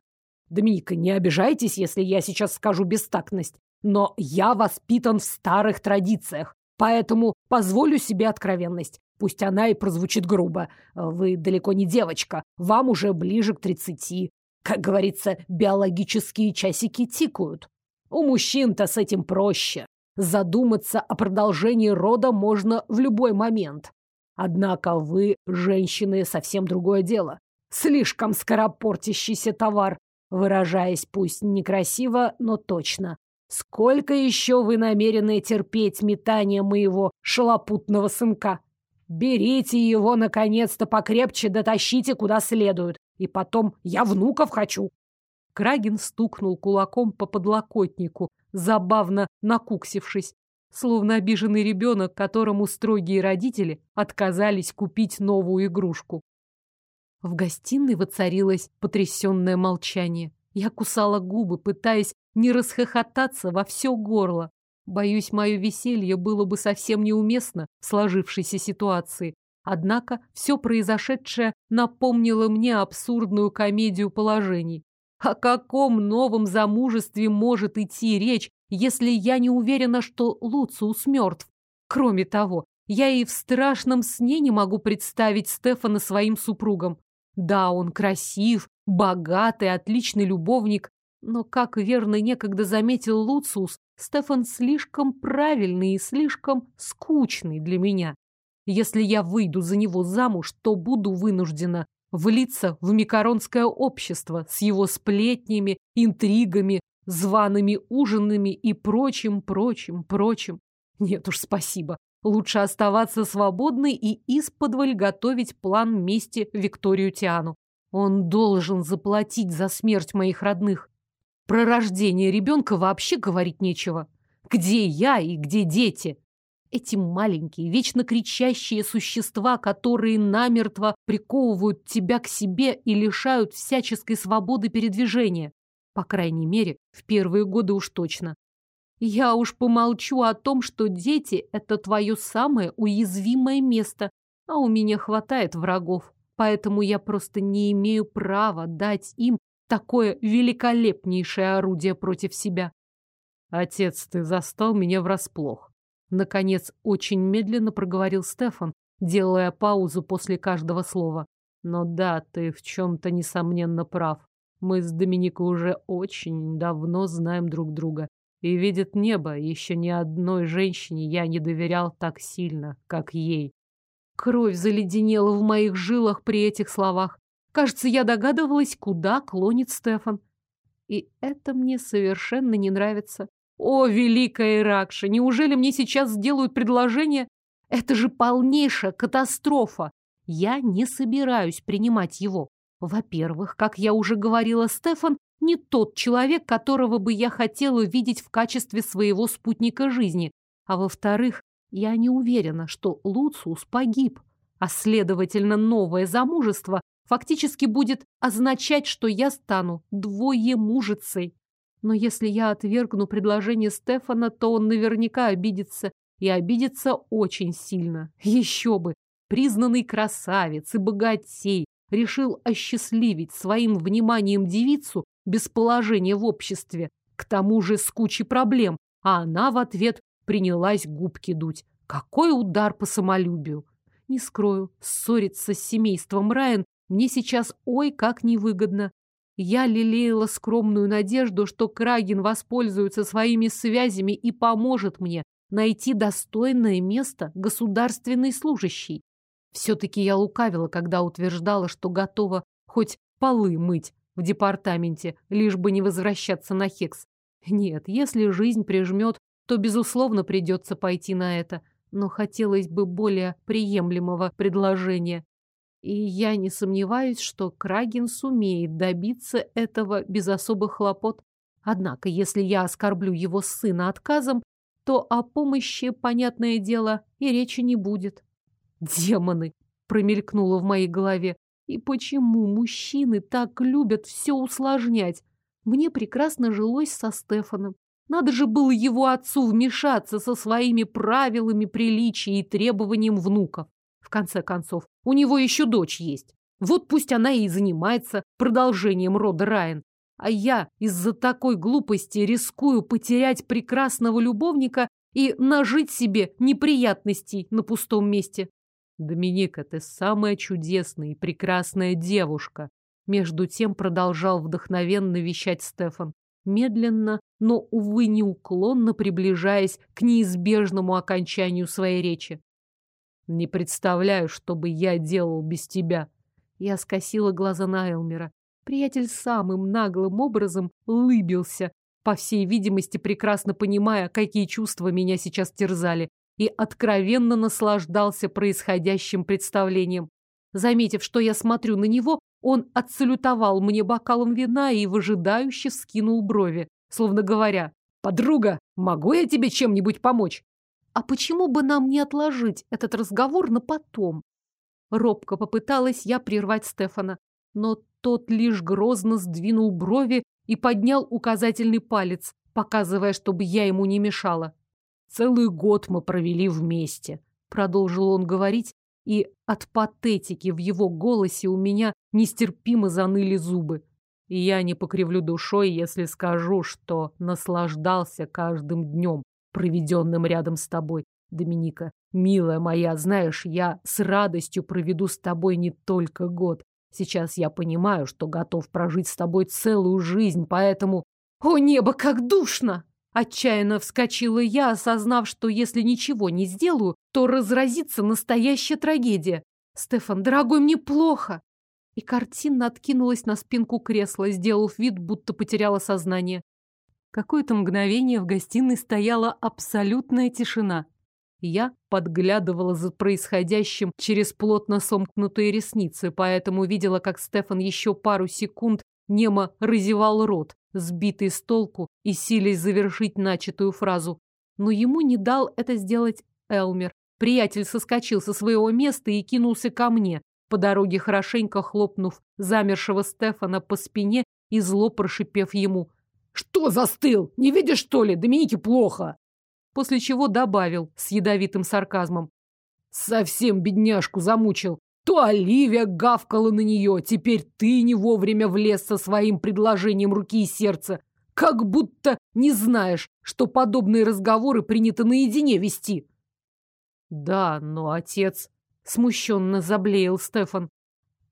«Доминика, не обижайтесь, если я сейчас скажу бестактность, но я воспитан в старых традициях, поэтому позволю себе откровенность. Пусть она и прозвучит грубо. Вы далеко не девочка, вам уже ближе к тридцати. Как говорится, биологические часики тикают. У мужчин-то с этим проще. Задуматься о продолжении рода можно в любой момент. Однако вы, женщины, совсем другое дело. Слишком скоропортящийся товар, выражаясь пусть некрасиво, но точно. Сколько еще вы намерены терпеть метание моего шалопутного сынка? Берите его, наконец-то, покрепче, дотащите куда следует. И потом я внуков хочу. Крагин стукнул кулаком по подлокотнику, забавно накуксившись, словно обиженный ребенок, которому строгие родители отказались купить новую игрушку. В гостиной воцарилось потрясенное молчание. Я кусала губы, пытаясь не расхохотаться во все горло. Боюсь, мое веселье было бы совсем неуместно в сложившейся ситуации. Однако все произошедшее напомнило мне абсурдную комедию положений. О каком новом замужестве может идти речь, если я не уверена, что Луциус мертв? Кроме того, я и в страшном сне не могу представить Стефана своим супругом. Да, он красив, богатый, отличный любовник, но, как верно некогда заметил Луциус, Стефан слишком правильный и слишком скучный для меня. Если я выйду за него замуж, то буду вынуждена влиться в микаронское общество с его сплетнями, интригами, зваными ужинами и прочим, прочим, прочим. Нет уж, спасибо. Лучше оставаться свободной и исподволь готовить план мести Викторию Тиану. Он должен заплатить за смерть моих родных. Про рождение ребенка вообще говорить нечего. Где я и где дети? Эти маленькие, вечно кричащие существа, которые намертво приковывают тебя к себе и лишают всяческой свободы передвижения. По крайней мере, в первые годы уж точно. Я уж помолчу о том, что дети – это твое самое уязвимое место, а у меня хватает врагов, поэтому я просто не имею права дать им такое великолепнейшее орудие против себя. Отец, ты застал меня врасплох. Наконец, очень медленно проговорил Стефан, делая паузу после каждого слова. Но да, ты в чем-то, несомненно, прав. Мы с Доминикой уже очень давно знаем друг друга. И видит небо, еще ни одной женщине я не доверял так сильно, как ей. Кровь заледенела в моих жилах при этих словах. Кажется, я догадывалась, куда клонит Стефан. И это мне совершенно не нравится. О, великая Иракша, неужели мне сейчас сделают предложение? Это же полнейшая катастрофа. Я не собираюсь принимать его. Во-первых, как я уже говорила, Стефан не тот человек, которого бы я хотела видеть в качестве своего спутника жизни. А во-вторых, я не уверена, что Луциус погиб. А следовательно, новое замужество фактически будет означать, что я стану двоемужицей. Но если я отвергну предложение Стефана, то он наверняка обидится. И обидится очень сильно. Еще бы! Признанный красавец и богатей решил осчастливить своим вниманием девицу без положения в обществе, к тому же с кучей проблем, а она в ответ принялась губки дуть. Какой удар по самолюбию! Не скрою, ссориться с семейством Райан мне сейчас ой как невыгодно. Я лелеяла скромную надежду, что Крагин воспользуется своими связями и поможет мне найти достойное место государственной служащей. Все-таки я лукавила, когда утверждала, что готова хоть полы мыть в департаменте, лишь бы не возвращаться на Хекс. Нет, если жизнь прижмет, то, безусловно, придется пойти на это. Но хотелось бы более приемлемого предложения. И я не сомневаюсь, что Крагин сумеет добиться этого без особых хлопот. Однако, если я оскорблю его сына отказом, то о помощи, понятное дело, и речи не будет. Демоны! Промелькнуло в моей голове. И почему мужчины так любят все усложнять? Мне прекрасно жилось со Стефаном. Надо же было его отцу вмешаться со своими правилами приличия и требованием внуков. Конце концов, у него еще дочь есть. Вот пусть она и занимается продолжением рода Райан. А я из-за такой глупости рискую потерять прекрасного любовника и нажить себе неприятностей на пустом месте. Доминика, ты самая чудесная и прекрасная девушка. Между тем продолжал вдохновенно вещать Стефан, медленно, но, увы, неуклонно приближаясь к неизбежному окончанию своей речи. Не представляю, что бы я делал без тебя. Я скосила глаза на Элмера. Приятель самым наглым образом лыбился, по всей видимости, прекрасно понимая, какие чувства меня сейчас терзали, и откровенно наслаждался происходящим представлением. Заметив, что я смотрю на него, он отсалютовал мне бокалом вина и выжидающе вскинул брови, словно говоря, «Подруга, могу я тебе чем-нибудь помочь?» «А почему бы нам не отложить этот разговор на потом?» Робко попыталась я прервать Стефана, но тот лишь грозно сдвинул брови и поднял указательный палец, показывая, чтобы я ему не мешала. Целый год мы провели вместе, продолжил он говорить, и от патетики в его голосе у меня нестерпимо заныли зубы. И я не покривлю душой, если скажу, что наслаждался каждым днем, проведенным рядом с тобой, Доминика. Милая моя, знаешь, я с радостью проведу с тобой не только год. Сейчас я понимаю, что готов прожить с тобой целую жизнь, поэтому... О, небо, как душно! Отчаянно вскочила я, осознав, что если ничего не сделаю, то разразится настоящая трагедия. «Стефан, дорогой, мне плохо!» И картина откинулась на спинку кресла, сделав вид, будто потеряла сознание. Какое-то мгновение в гостиной стояла абсолютная тишина. Я подглядывала за происходящим через плотно сомкнутые ресницы, поэтому видела, как Стефан еще пару секунд немо разевал рот, сбитый с толку и силясь завершить начатую фразу. Но ему не дал это сделать Элмер. Приятель соскочил со своего места и кинулся ко мне, по дороге хорошенько хлопнув замершего Стефана по спине и зло прошипев ему. «Что застыл? Не видишь, что ли? Доминике плохо!» После чего добавил с ядовитым сарказмом. «Совсем бедняжку замучил. То Оливия гавкала на нее, теперь ты не вовремя влез со своим предложением руки и сердца. Как будто не знаешь, что подобные разговоры принято наедине вести. Да, но отец... Смущенно заблеял Стефан.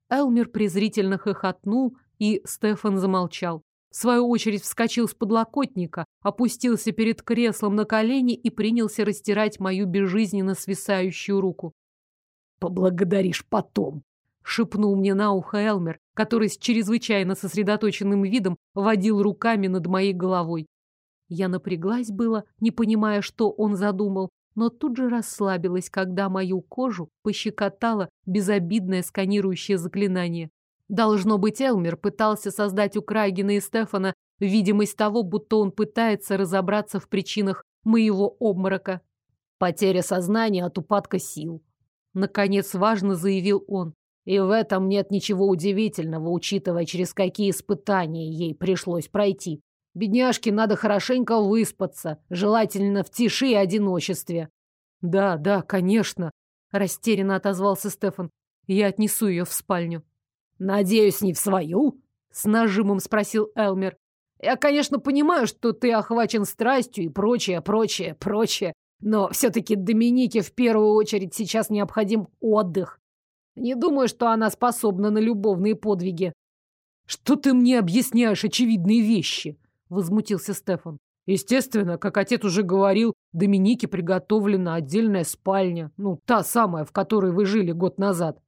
Элмер презрительно хохотнул, и Стефан замолчал. В свою очередь вскочил с подлокотника, опустился перед креслом на колени и принялся растирать мою безжизненно свисающую руку. «Поблагодаришь потом», — шепнул мне на ухо Элмер, который с чрезвычайно сосредоточенным видом водил руками над моей головой. Я напряглась было, не понимая, что он задумал, но тут же расслабилась, когда мою кожу пощекотало безобидное сканирующее заклинание. Должно быть, Элмер пытался создать у Крайгена и Стефана видимость того, будто он пытается разобраться в причинах моего обморока. Потеря сознания от упадка сил. Наконец, важно заявил он. И в этом нет ничего удивительного, учитывая, через какие испытания ей пришлось пройти. Бедняжке надо хорошенько выспаться, желательно в тиши и одиночестве. Да, да, конечно, растерянно отозвался Стефан. Я отнесу ее в спальню. Надеюсь, не в свою? С нажимом спросил Элмер. Я, конечно, понимаю, что ты охвачен страстью и прочее, прочее, прочее, но все-таки Доминике в первую очередь сейчас необходим отдых. Не думаю, что она способна на любовные подвиги. Что ты мне объясняешь очевидные вещи? Возмутился Стефан. Естественно, как отец уже говорил, Доминике приготовлена отдельная спальня. Ну, та самая, в которой вы жили год назад.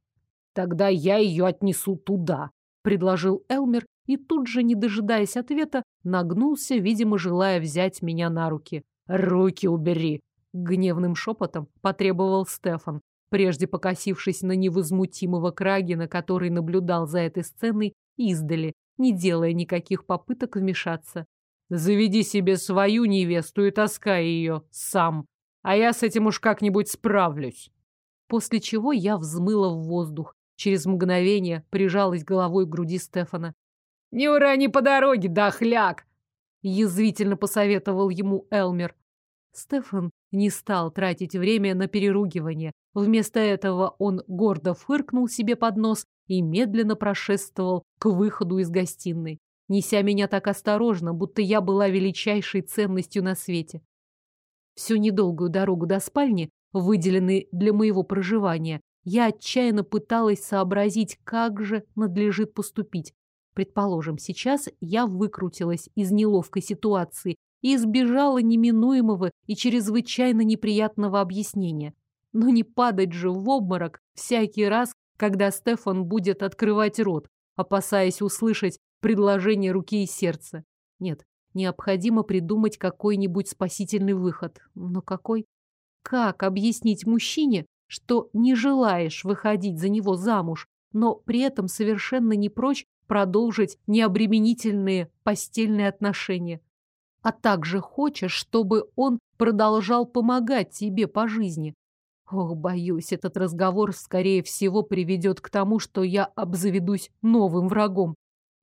Тогда я ее отнесу туда, предложил Элмер и тут же, не дожидаясь ответа, нагнулся, видимо, желая взять меня на руки. «Руки убери!» — гневным шепотом потребовал Стефан, прежде покосившись на невозмутимого Крагина, который наблюдал за этой сценой издали, не делая никаких попыток вмешаться. Заведи себе свою невесту и таскай ее сам, а я с этим уж как-нибудь справлюсь. После чего я взмыла в воздух. Через мгновение прижалась головой к груди Стефана. «Не урони по дороге, дохляк!» Язвительно посоветовал ему Элмер. Стефан не стал тратить время на переругивание. Вместо этого он гордо фыркнул себе под нос и медленно прошествовал к выходу из гостиной неся меня так осторожно, будто я была величайшей ценностью на свете. Всю недолгую дорогу до спальни, выделенной для моего проживания, я отчаянно пыталась сообразить, как же надлежит поступить. Предположим, сейчас я выкрутилась из неловкой ситуации и избежала неминуемого и чрезвычайно неприятного объяснения. Но не падать же в обморок всякий раз, когда Стефан будет открывать рот, опасаясь услышать предложение руки и сердца. Нет, необходимо придумать какой-нибудь спасительный выход. Но какой? Как объяснить мужчине, что не желаешь выходить за него замуж, но при этом совершенно не прочь продолжить необременительные постельные отношения? А также хочешь, чтобы он продолжал помогать тебе по жизни. Ох, боюсь, этот разговор, скорее всего, приведет к тому, что я обзаведусь новым врагом.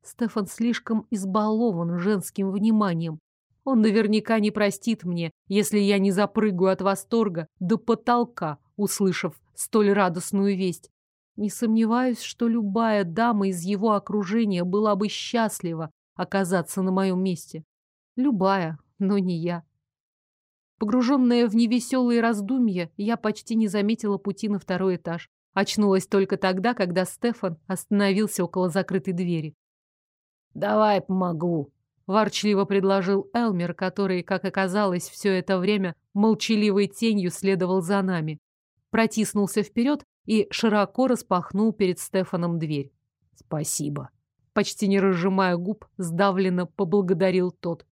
Стефан слишком избалован женским вниманием. Он наверняка не простит мне, если я не запрыгаю от восторга до потолка, услышав столь радостную весть. Не сомневаюсь, что любая дама из его окружения была бы счастлива оказаться на моем месте. Любая, но не я. Погруженная в невеселые раздумья, я почти не заметила пути на второй этаж. Очнулась только тогда, когда Стефан остановился около закрытой двери. «Давай помогу», — ворчливо предложил Элмер, который, как оказалось, все это время молчаливой тенью следовал за нами. Протиснулся вперед и широко распахнул перед Стефаном дверь. «Спасибо», — почти не разжимая губ, сдавленно поблагодарил тот.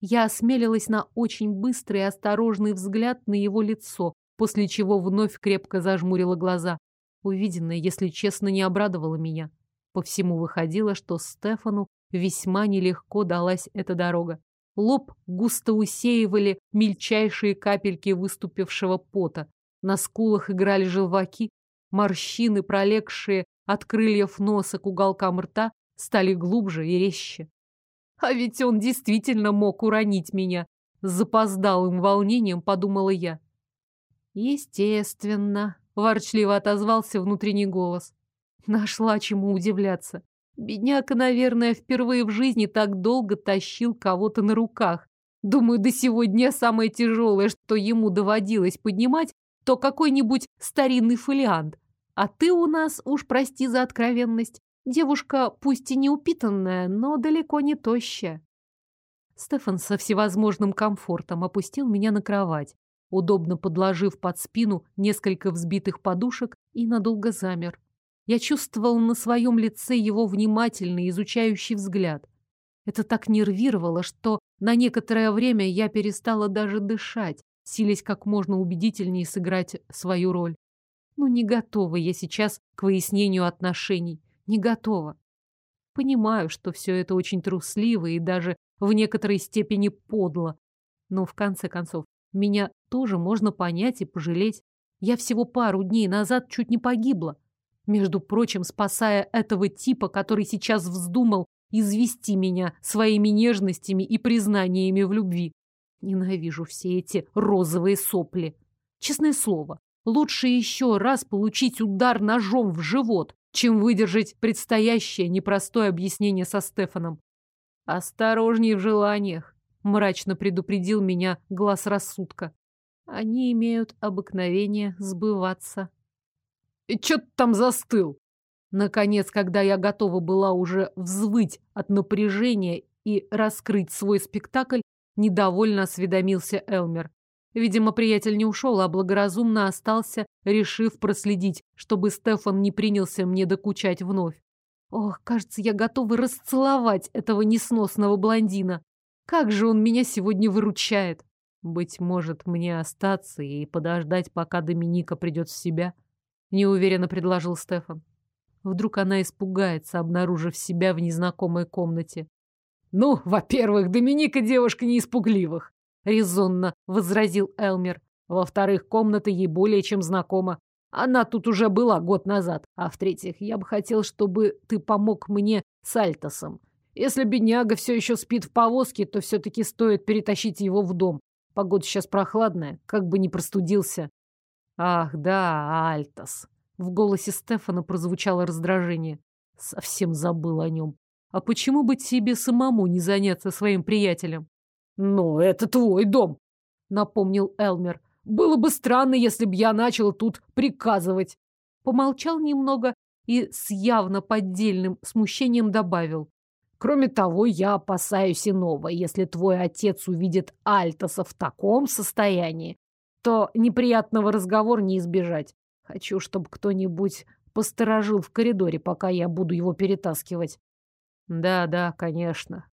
Я осмелилась на очень быстрый и осторожный взгляд на его лицо, после чего вновь крепко зажмурила глаза. Увиденное, если честно, не обрадовало меня. По всему выходило, что Стефану Весьма нелегко далась эта дорога. Лоб густо усеивали мельчайшие капельки выступившего пота. На скулах играли желваки, морщины, пролегшие от крыльев носа к уголкам рта, стали глубже и резче. А ведь он действительно мог уронить меня. С запоздалым волнением подумала я. Естественно, ворчливо отозвался внутренний голос. Нашла чему удивляться. Бедняка, наверное, впервые в жизни так долго тащил кого-то на руках. Думаю, до сегодня самое тяжелое, что ему доводилось поднимать, то какой-нибудь старинный фолиант. А ты у нас, уж прости за откровенность, девушка пусть и не упитанная, но далеко не тощая. Стефан со всевозможным комфортом опустил меня на кровать, удобно подложив под спину несколько взбитых подушек и надолго замер. Я чувствовал на своем лице его внимательный, изучающий взгляд. Это так нервировало, что на некоторое время я перестала даже дышать, силясь как можно убедительнее сыграть свою роль. Ну, не готова я сейчас к выяснению отношений. Не готова. Понимаю, что все это очень трусливо и даже в некоторой степени подло. Но в конце концов, меня тоже можно понять и пожалеть. Я всего пару дней назад чуть не погибла. Между прочим, спасая этого типа, который сейчас вздумал извести меня своими нежностями и признаниями в любви. Ненавижу все эти розовые сопли. Честное слово, лучше еще раз получить удар ножом в живот, чем выдержать предстоящее непростое объяснение со Стефаном. Осторожнее в желаниях, мрачно предупредил меня глаз рассудка. Они имеют обыкновение сбываться. И чё ты там застыл? Наконец, когда я готова была уже взвыть от напряжения и раскрыть свой спектакль, недовольно осведомился Элмер. Видимо, приятель не ушел, а благоразумно остался, решив проследить, чтобы Стефан не принялся мне докучать вновь. Ох, кажется, я готова расцеловать этого несносного блондина. Как же он меня сегодня выручает. Быть может, мне остаться и подождать, пока Доминика придет в себя? Неуверенно предложил Стефан. Вдруг она испугается, обнаружив себя в незнакомой комнате. «Ну, во-первых, Доминика девушка не испугливых», — резонно возразил Элмер. «Во-вторых, комната ей более чем знакома. Она тут уже была год назад. А в-третьих, я бы хотел, чтобы ты помог мне с Альтосом. Если бедняга все еще спит в повозке, то все-таки стоит перетащить его в дом. Погода сейчас прохладная, как бы не простудился. Ах, да, Альтос. В голосе Стефана прозвучало раздражение. Совсем забыл о нем. А почему бы тебе самому не заняться своим приятелем? Ну, это твой дом, напомнил Элмер. Было бы странно, если бы я начал тут приказывать. Помолчал немного и с явно поддельным смущением добавил. Кроме того, я опасаюсь иного. Если твой отец увидит Альтоса в таком состоянии, то неприятного разговора не избежать. Хочу, чтобы кто-нибудь посторожил в коридоре, пока я буду его перетаскивать. Да, да, конечно.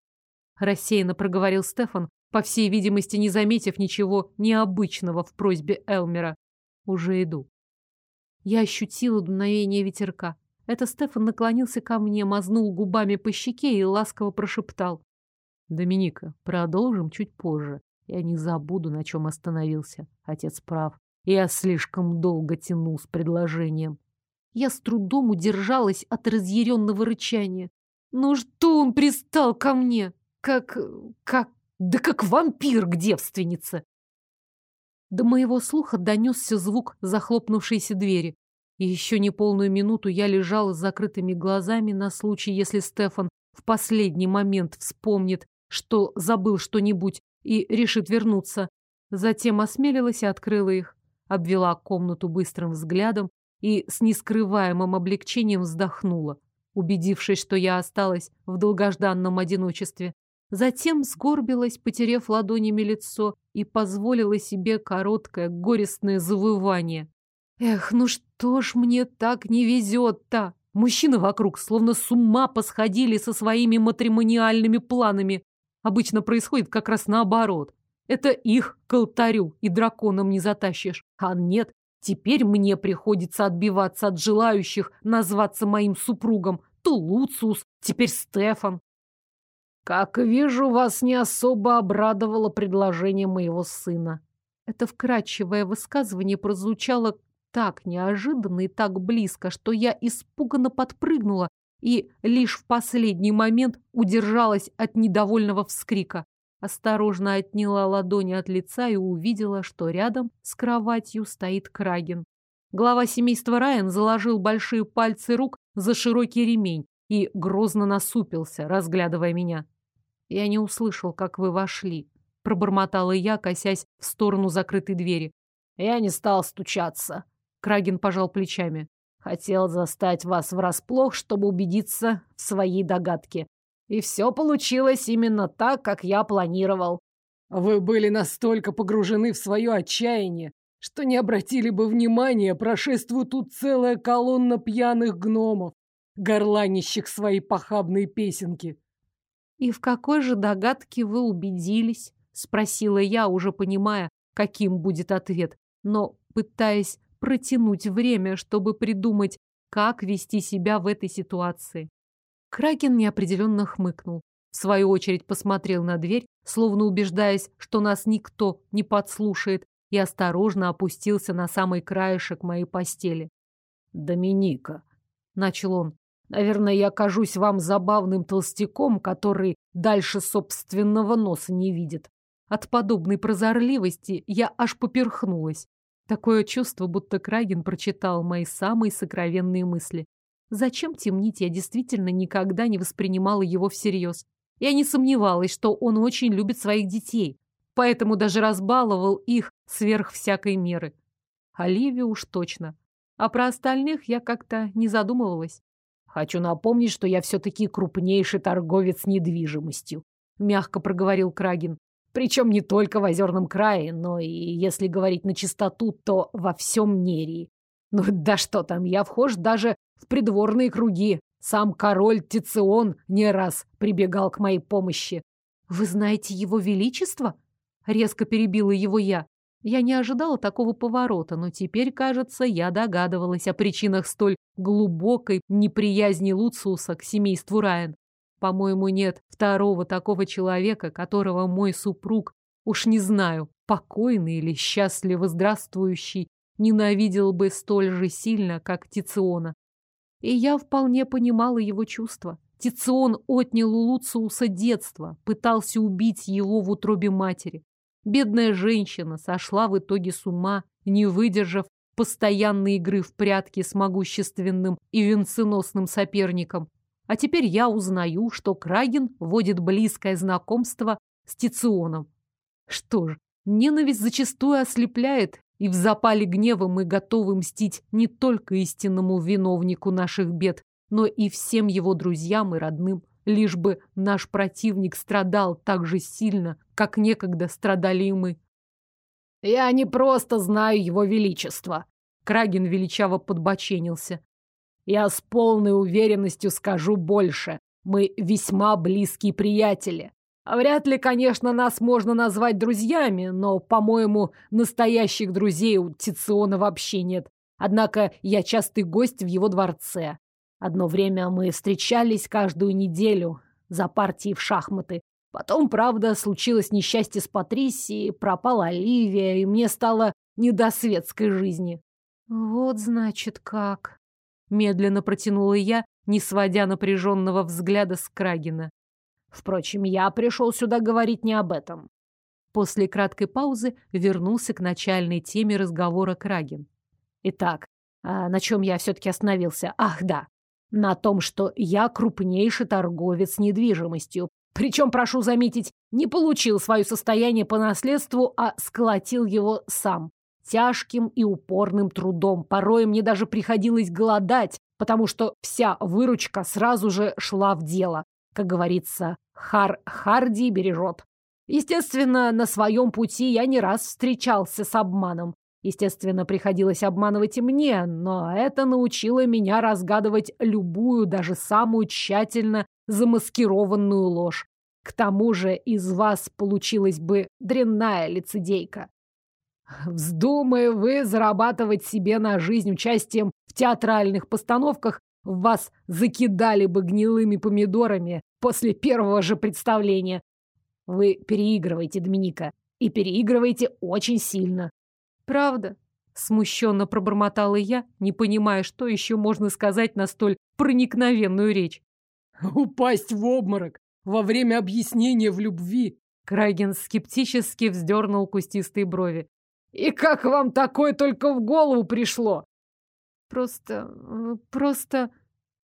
Рассеянно проговорил Стефан, по всей видимости, не заметив ничего необычного в просьбе Элмера. Уже иду. Я ощутила дуновение ветерка. Это Стефан наклонился ко мне, мазнул губами по щеке и ласково прошептал. «Доминика, продолжим чуть позже. Я не забуду, на чем остановился. Отец прав. Я слишком долго тянул с предложением. Я с трудом удержалась от разъяренного рычания. Ну что он пристал ко мне? Как... как... Да как вампир к девственнице! До моего слуха донесся звук захлопнувшейся двери. И еще не полную минуту я лежала с закрытыми глазами на случай, если Стефан в последний момент вспомнит, что забыл что-нибудь и решит вернуться. Затем осмелилась и открыла их, обвела комнату быстрым взглядом и с нескрываемым облегчением вздохнула, убедившись, что я осталась в долгожданном одиночестве. Затем сгорбилась, потерев ладонями лицо, и позволила себе короткое горестное завывание. Эх, ну что ж мне так не везет-то? Мужчины вокруг словно с ума посходили со своими матримониальными планами. Обычно происходит как раз наоборот. Это их к алтарю и драконам не затащишь. А нет, теперь мне приходится отбиваться от желающих назваться моим супругом. То Луциус, теперь Стефан. Как вижу, вас не особо обрадовало предложение моего сына. Это вкрадчивое высказывание прозвучало так неожиданно и так близко, что я испуганно подпрыгнула и лишь в последний момент удержалась от недовольного вскрика. Осторожно отняла ладони от лица и увидела, что рядом с кроватью стоит Крагин. Глава семейства Райан заложил большие пальцы рук за широкий ремень и грозно насупился, разглядывая меня. Я не услышал, как вы вошли. Пробормотала я, косясь в сторону закрытой двери. Я не стал стучаться. Крагин пожал плечами. Хотел застать вас врасплох, чтобы убедиться в своей догадке. И все получилось именно так, как я планировал. Вы были настолько погружены в свое отчаяние, что не обратили бы внимания, прошествует тут целая колонна пьяных гномов, горланищих свои похабные песенки. «И в какой же догадке вы убедились?» — спросила я, уже понимая, каким будет ответ, но пытаясь протянуть время, чтобы придумать, как вести себя в этой ситуации. Кракен неопределенно хмыкнул. В свою очередь посмотрел на дверь, словно убеждаясь, что нас никто не подслушает, и осторожно опустился на самый краешек моей постели. «Доминика», — начал он, — «наверное, я кажусь вам забавным толстяком, который дальше собственного носа не видит». От подобной прозорливости я аж поперхнулась. Такое чувство, будто Крагин прочитал мои самые сокровенные мысли. Зачем темнить, я действительно никогда не воспринимала его всерьез. Я не сомневалась, что он очень любит своих детей, поэтому даже разбаловал их сверх всякой меры. Оливию уж точно. А про остальных я как-то не задумывалась. «Хочу напомнить, что я все-таки крупнейший торговец недвижимостью», — мягко проговорил Крагин. «Причем не только в Озерном крае, но и, если говорить на чистоту, то во всем Нерии. Ну да что там, я вхож даже в придворные круги, сам король Тицион не раз прибегал к моей помощи. «Вы знаете его величество?» Резко перебила его я. Я не ожидала такого поворота, но теперь, кажется, я догадывалась о причинах столь глубокой неприязни Луциуса к семейству Райан. По-моему, нет второго такого человека, которого мой супруг, уж не знаю, покойный или счастливо здравствующий, ненавидел бы столь же сильно, как Тициона. И я вполне понимала его чувства. Тицион отнял у Луциуса детство, пытался убить его в утробе матери. Бедная женщина сошла в итоге с ума, не выдержав постоянной игры в прятки с могущественным и венценосным соперником. А теперь я узнаю, что Крагин вводит близкое знакомство с Тиционом. Что ж, ненависть зачастую ослепляет и в запале гнева мы готовы мстить не только истинному виновнику наших бед, но и всем его друзьям и родным, лишь бы наш противник страдал так же сильно, как некогда страдали мы. «Я не просто знаю его величество», — Крагин величаво подбоченился. «Я с полной уверенностью скажу больше. Мы весьма близкие приятели. Вряд ли, конечно, нас можно назвать друзьями, но, по-моему, настоящих друзей у Тициона вообще нет. Однако я частый гость в его дворце. Одно время мы встречались каждую неделю за партией в шахматы. Потом, правда, случилось несчастье с Патрисией, пропала Оливия, и мне стало не до светской жизни. Вот значит как. Медленно протянула я, не сводя напряженного взгляда с Крагина. Впрочем, я пришел сюда говорить не об этом. После краткой паузы вернулся к начальной теме разговора Крагин. Итак, а на чем я все-таки остановился? Ах, да. На том, что я крупнейший торговец недвижимостью. Причем, прошу заметить, не получил свое состояние по наследству, а сколотил его сам. Тяжким и упорным трудом. Порой мне даже приходилось голодать, потому что вся выручка сразу же шла в дело. Как говорится, Хар Харди бережет. Естественно, на своем пути я не раз встречался с обманом. Естественно, приходилось обманывать и мне, но это научило меня разгадывать любую, даже самую тщательно замаскированную ложь. К тому же из вас получилась бы дрянная лицедейка. Вздумая вы зарабатывать себе на жизнь участием в театральных постановках, вас закидали бы гнилыми помидорами после первого же представления. Вы переигрываете, Доминика, и переигрываете очень сильно. Правда? Смущенно пробормотала я, не понимая, что еще можно сказать на столь проникновенную речь. Упасть в обморок во время объяснения в любви. Крайген скептически вздернул кустистые брови. И как вам такое только в голову пришло? Просто... Э, просто...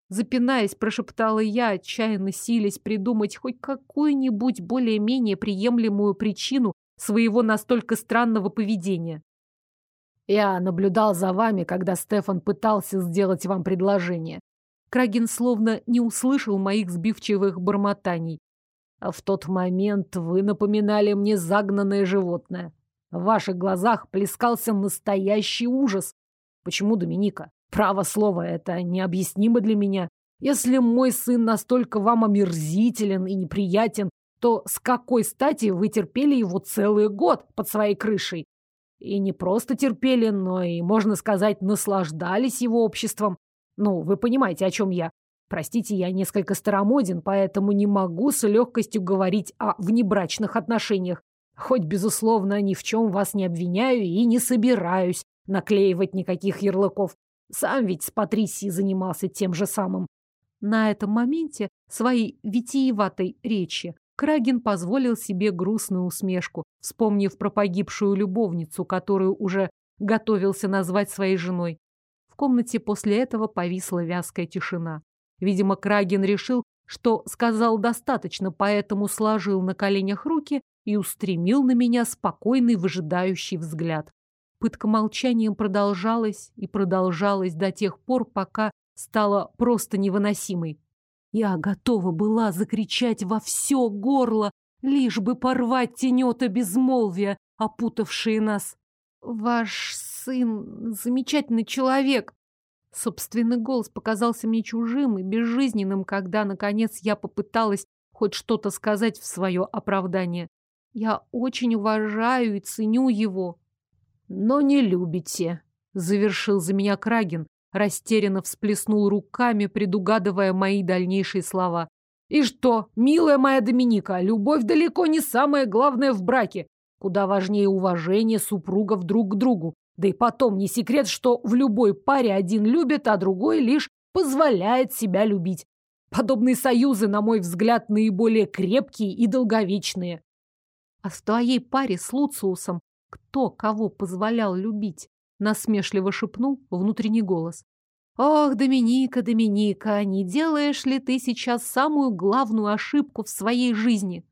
Запинаясь, прошептала я, отчаянно силясь придумать хоть какую-нибудь более-менее приемлемую причину своего настолько странного поведения. Я наблюдал за вами, когда Стефан пытался сделать вам предложение. Крагин словно не услышал моих сбивчивых бормотаний. А в тот момент вы напоминали мне загнанное животное. В ваших глазах плескался настоящий ужас. Почему, Доминика? Право слово, это необъяснимо для меня. Если мой сын настолько вам омерзителен и неприятен, то с какой стати вы терпели его целый год под своей крышей? И не просто терпели, но и, можно сказать, наслаждались его обществом. Ну, вы понимаете, о чем я. Простите, я несколько старомоден, поэтому не могу с легкостью говорить о внебрачных отношениях. Хоть, безусловно, ни в чем вас не обвиняю и не собираюсь наклеивать никаких ярлыков. Сам ведь с Патрисией занимался тем же самым. На этом моменте своей витиеватой речи Крагин позволил себе грустную усмешку, вспомнив про погибшую любовницу, которую уже готовился назвать своей женой. В комнате после этого повисла вязкая тишина. Видимо, Крагин решил, что сказал достаточно, поэтому сложил на коленях руки и устремил на меня спокойный выжидающий взгляд. Пытка молчанием продолжалась и продолжалась до тех пор, пока стала просто невыносимой. Я готова была закричать во все горло, лишь бы порвать тенета безмолвия, опутавшие нас. «Ваш сын замечательный человек!» Собственный голос показался мне чужим и безжизненным, когда, наконец, я попыталась хоть что-то сказать в свое оправдание. Я очень уважаю и ценю его. Но не любите, — завершил за меня Крагин, растерянно всплеснул руками, предугадывая мои дальнейшие слова. «И что, милая моя Доминика, любовь далеко не самое главное в браке. Куда важнее уважение супругов друг к другу. Да и потом не секрет, что в любой паре один любит, а другой лишь позволяет себя любить. Подобные союзы, на мой взгляд, наиболее крепкие и долговечные. А в твоей паре с Луциусом кто кого позволял любить? насмешливо шепнул внутренний голос. Ох, Доминика, Доминика, не делаешь ли ты сейчас самую главную ошибку в своей жизни?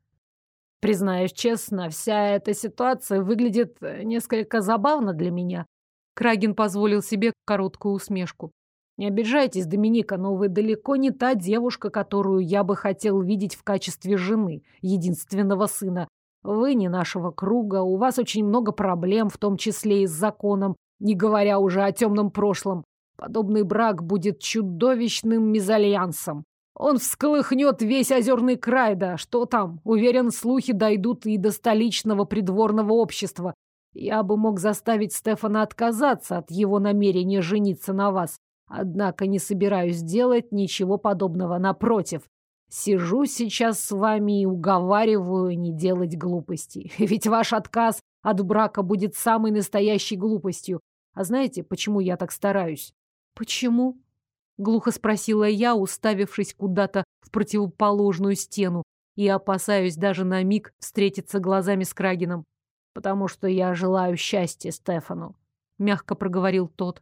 Признаюсь честно, вся эта ситуация выглядит э, несколько забавно для меня. Крагин позволил себе короткую усмешку. Не обижайтесь, Доминика, но вы далеко не та девушка, которую я бы хотел видеть в качестве жены, единственного сына. Вы не нашего круга, у вас очень много проблем, в том числе и с законом, не говоря уже о темном прошлом. Подобный брак будет чудовищным мезальянсом. Он всколыхнет весь озерный край, да что там, уверен, слухи дойдут и до столичного придворного общества. Я бы мог заставить Стефана отказаться от его намерения жениться на вас, однако не собираюсь делать ничего подобного, напротив. Сижу сейчас с вами и уговариваю не делать глупостей, ведь ваш отказ от брака будет самой настоящей глупостью. А знаете, почему я так стараюсь? Почему? Глухо спросила я, уставившись куда-то в противоположную стену и опасаюсь даже на миг встретиться глазами с Крагином. Потому что я желаю счастья Стефану, мягко проговорил тот.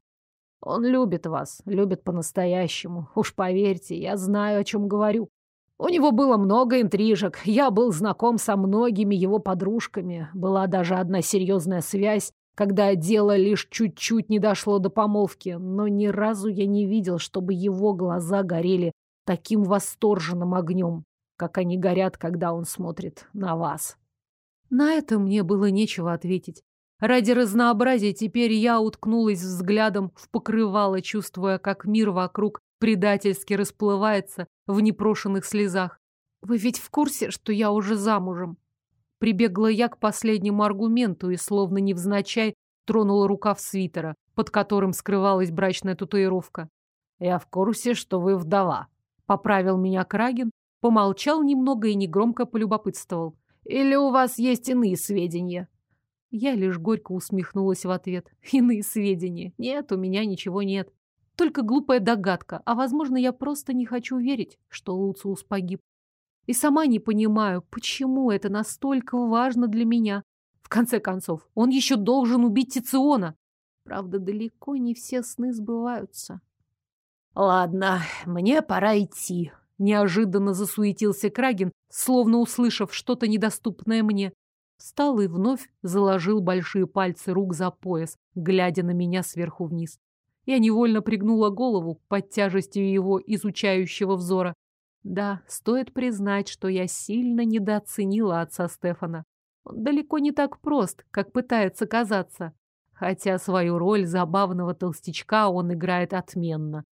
Он любит вас, любит по-настоящему. Уж поверьте, я знаю, о чем говорю. У него было много интрижек. Я был знаком со многими его подружками. Была даже одна серьезная связь, когда дело лишь чуть-чуть не дошло до помолвки, но ни разу я не видел, чтобы его глаза горели таким восторженным огнем, как они горят, когда он смотрит на вас. На это мне было нечего ответить. Ради разнообразия теперь я уткнулась взглядом в покрывало, чувствуя, как мир вокруг предательски расплывается в непрошенных слезах. «Вы ведь в курсе, что я уже замужем?» Прибегла я к последнему аргументу и, словно невзначай, тронула рукав свитера, под которым скрывалась брачная татуировка. «Я в курсе, что вы вдова», — поправил меня Крагин, помолчал немного и негромко полюбопытствовал. «Или у вас есть иные сведения?» Я лишь горько усмехнулась в ответ. «Иные сведения? Нет, у меня ничего нет. Только глупая догадка, а, возможно, я просто не хочу верить, что Луциус погиб. И сама не понимаю, почему это настолько важно для меня. В конце концов, он еще должен убить Тициона. Правда, далеко не все сны сбываются. Ладно, мне пора идти. Неожиданно засуетился Крагин, словно услышав что-то недоступное мне. Встал и вновь заложил большие пальцы рук за пояс, глядя на меня сверху вниз. Я невольно пригнула голову под тяжестью его изучающего взора. Да, стоит признать, что я сильно недооценила отца Стефана. Он далеко не так прост, как пытается казаться. Хотя свою роль забавного толстячка он играет отменно.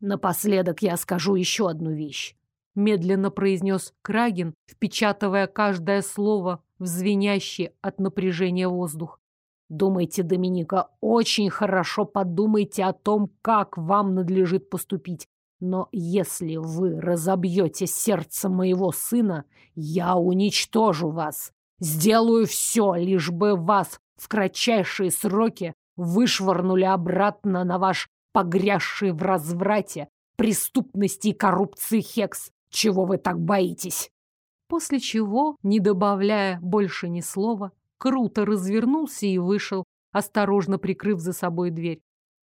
«Напоследок я скажу еще одну вещь», — медленно произнес Крагин, впечатывая каждое слово в звенящий от напряжения воздух. Думайте, Доминика, очень хорошо подумайте о том, как вам надлежит поступить. Но если вы разобьете сердце моего сына, я уничтожу вас. Сделаю все, лишь бы вас в кратчайшие сроки вышвырнули обратно на ваш погрязший в разврате, преступности и коррупции Хекс. Чего вы так боитесь? После чего, не добавляя больше ни слова, круто развернулся и вышел, осторожно прикрыв за собой дверь.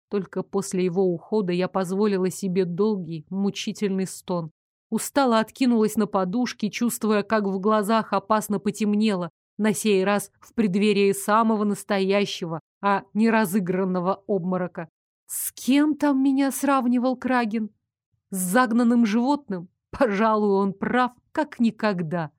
Только после его ухода я позволила себе долгий, мучительный стон. Устала откинулась на подушки, чувствуя, как в глазах опасно потемнело, на сей раз в преддверии самого настоящего, а не разыгранного обморока. С кем там меня сравнивал Крагин? С загнанным животным? Пожалуй, он прав, как никогда.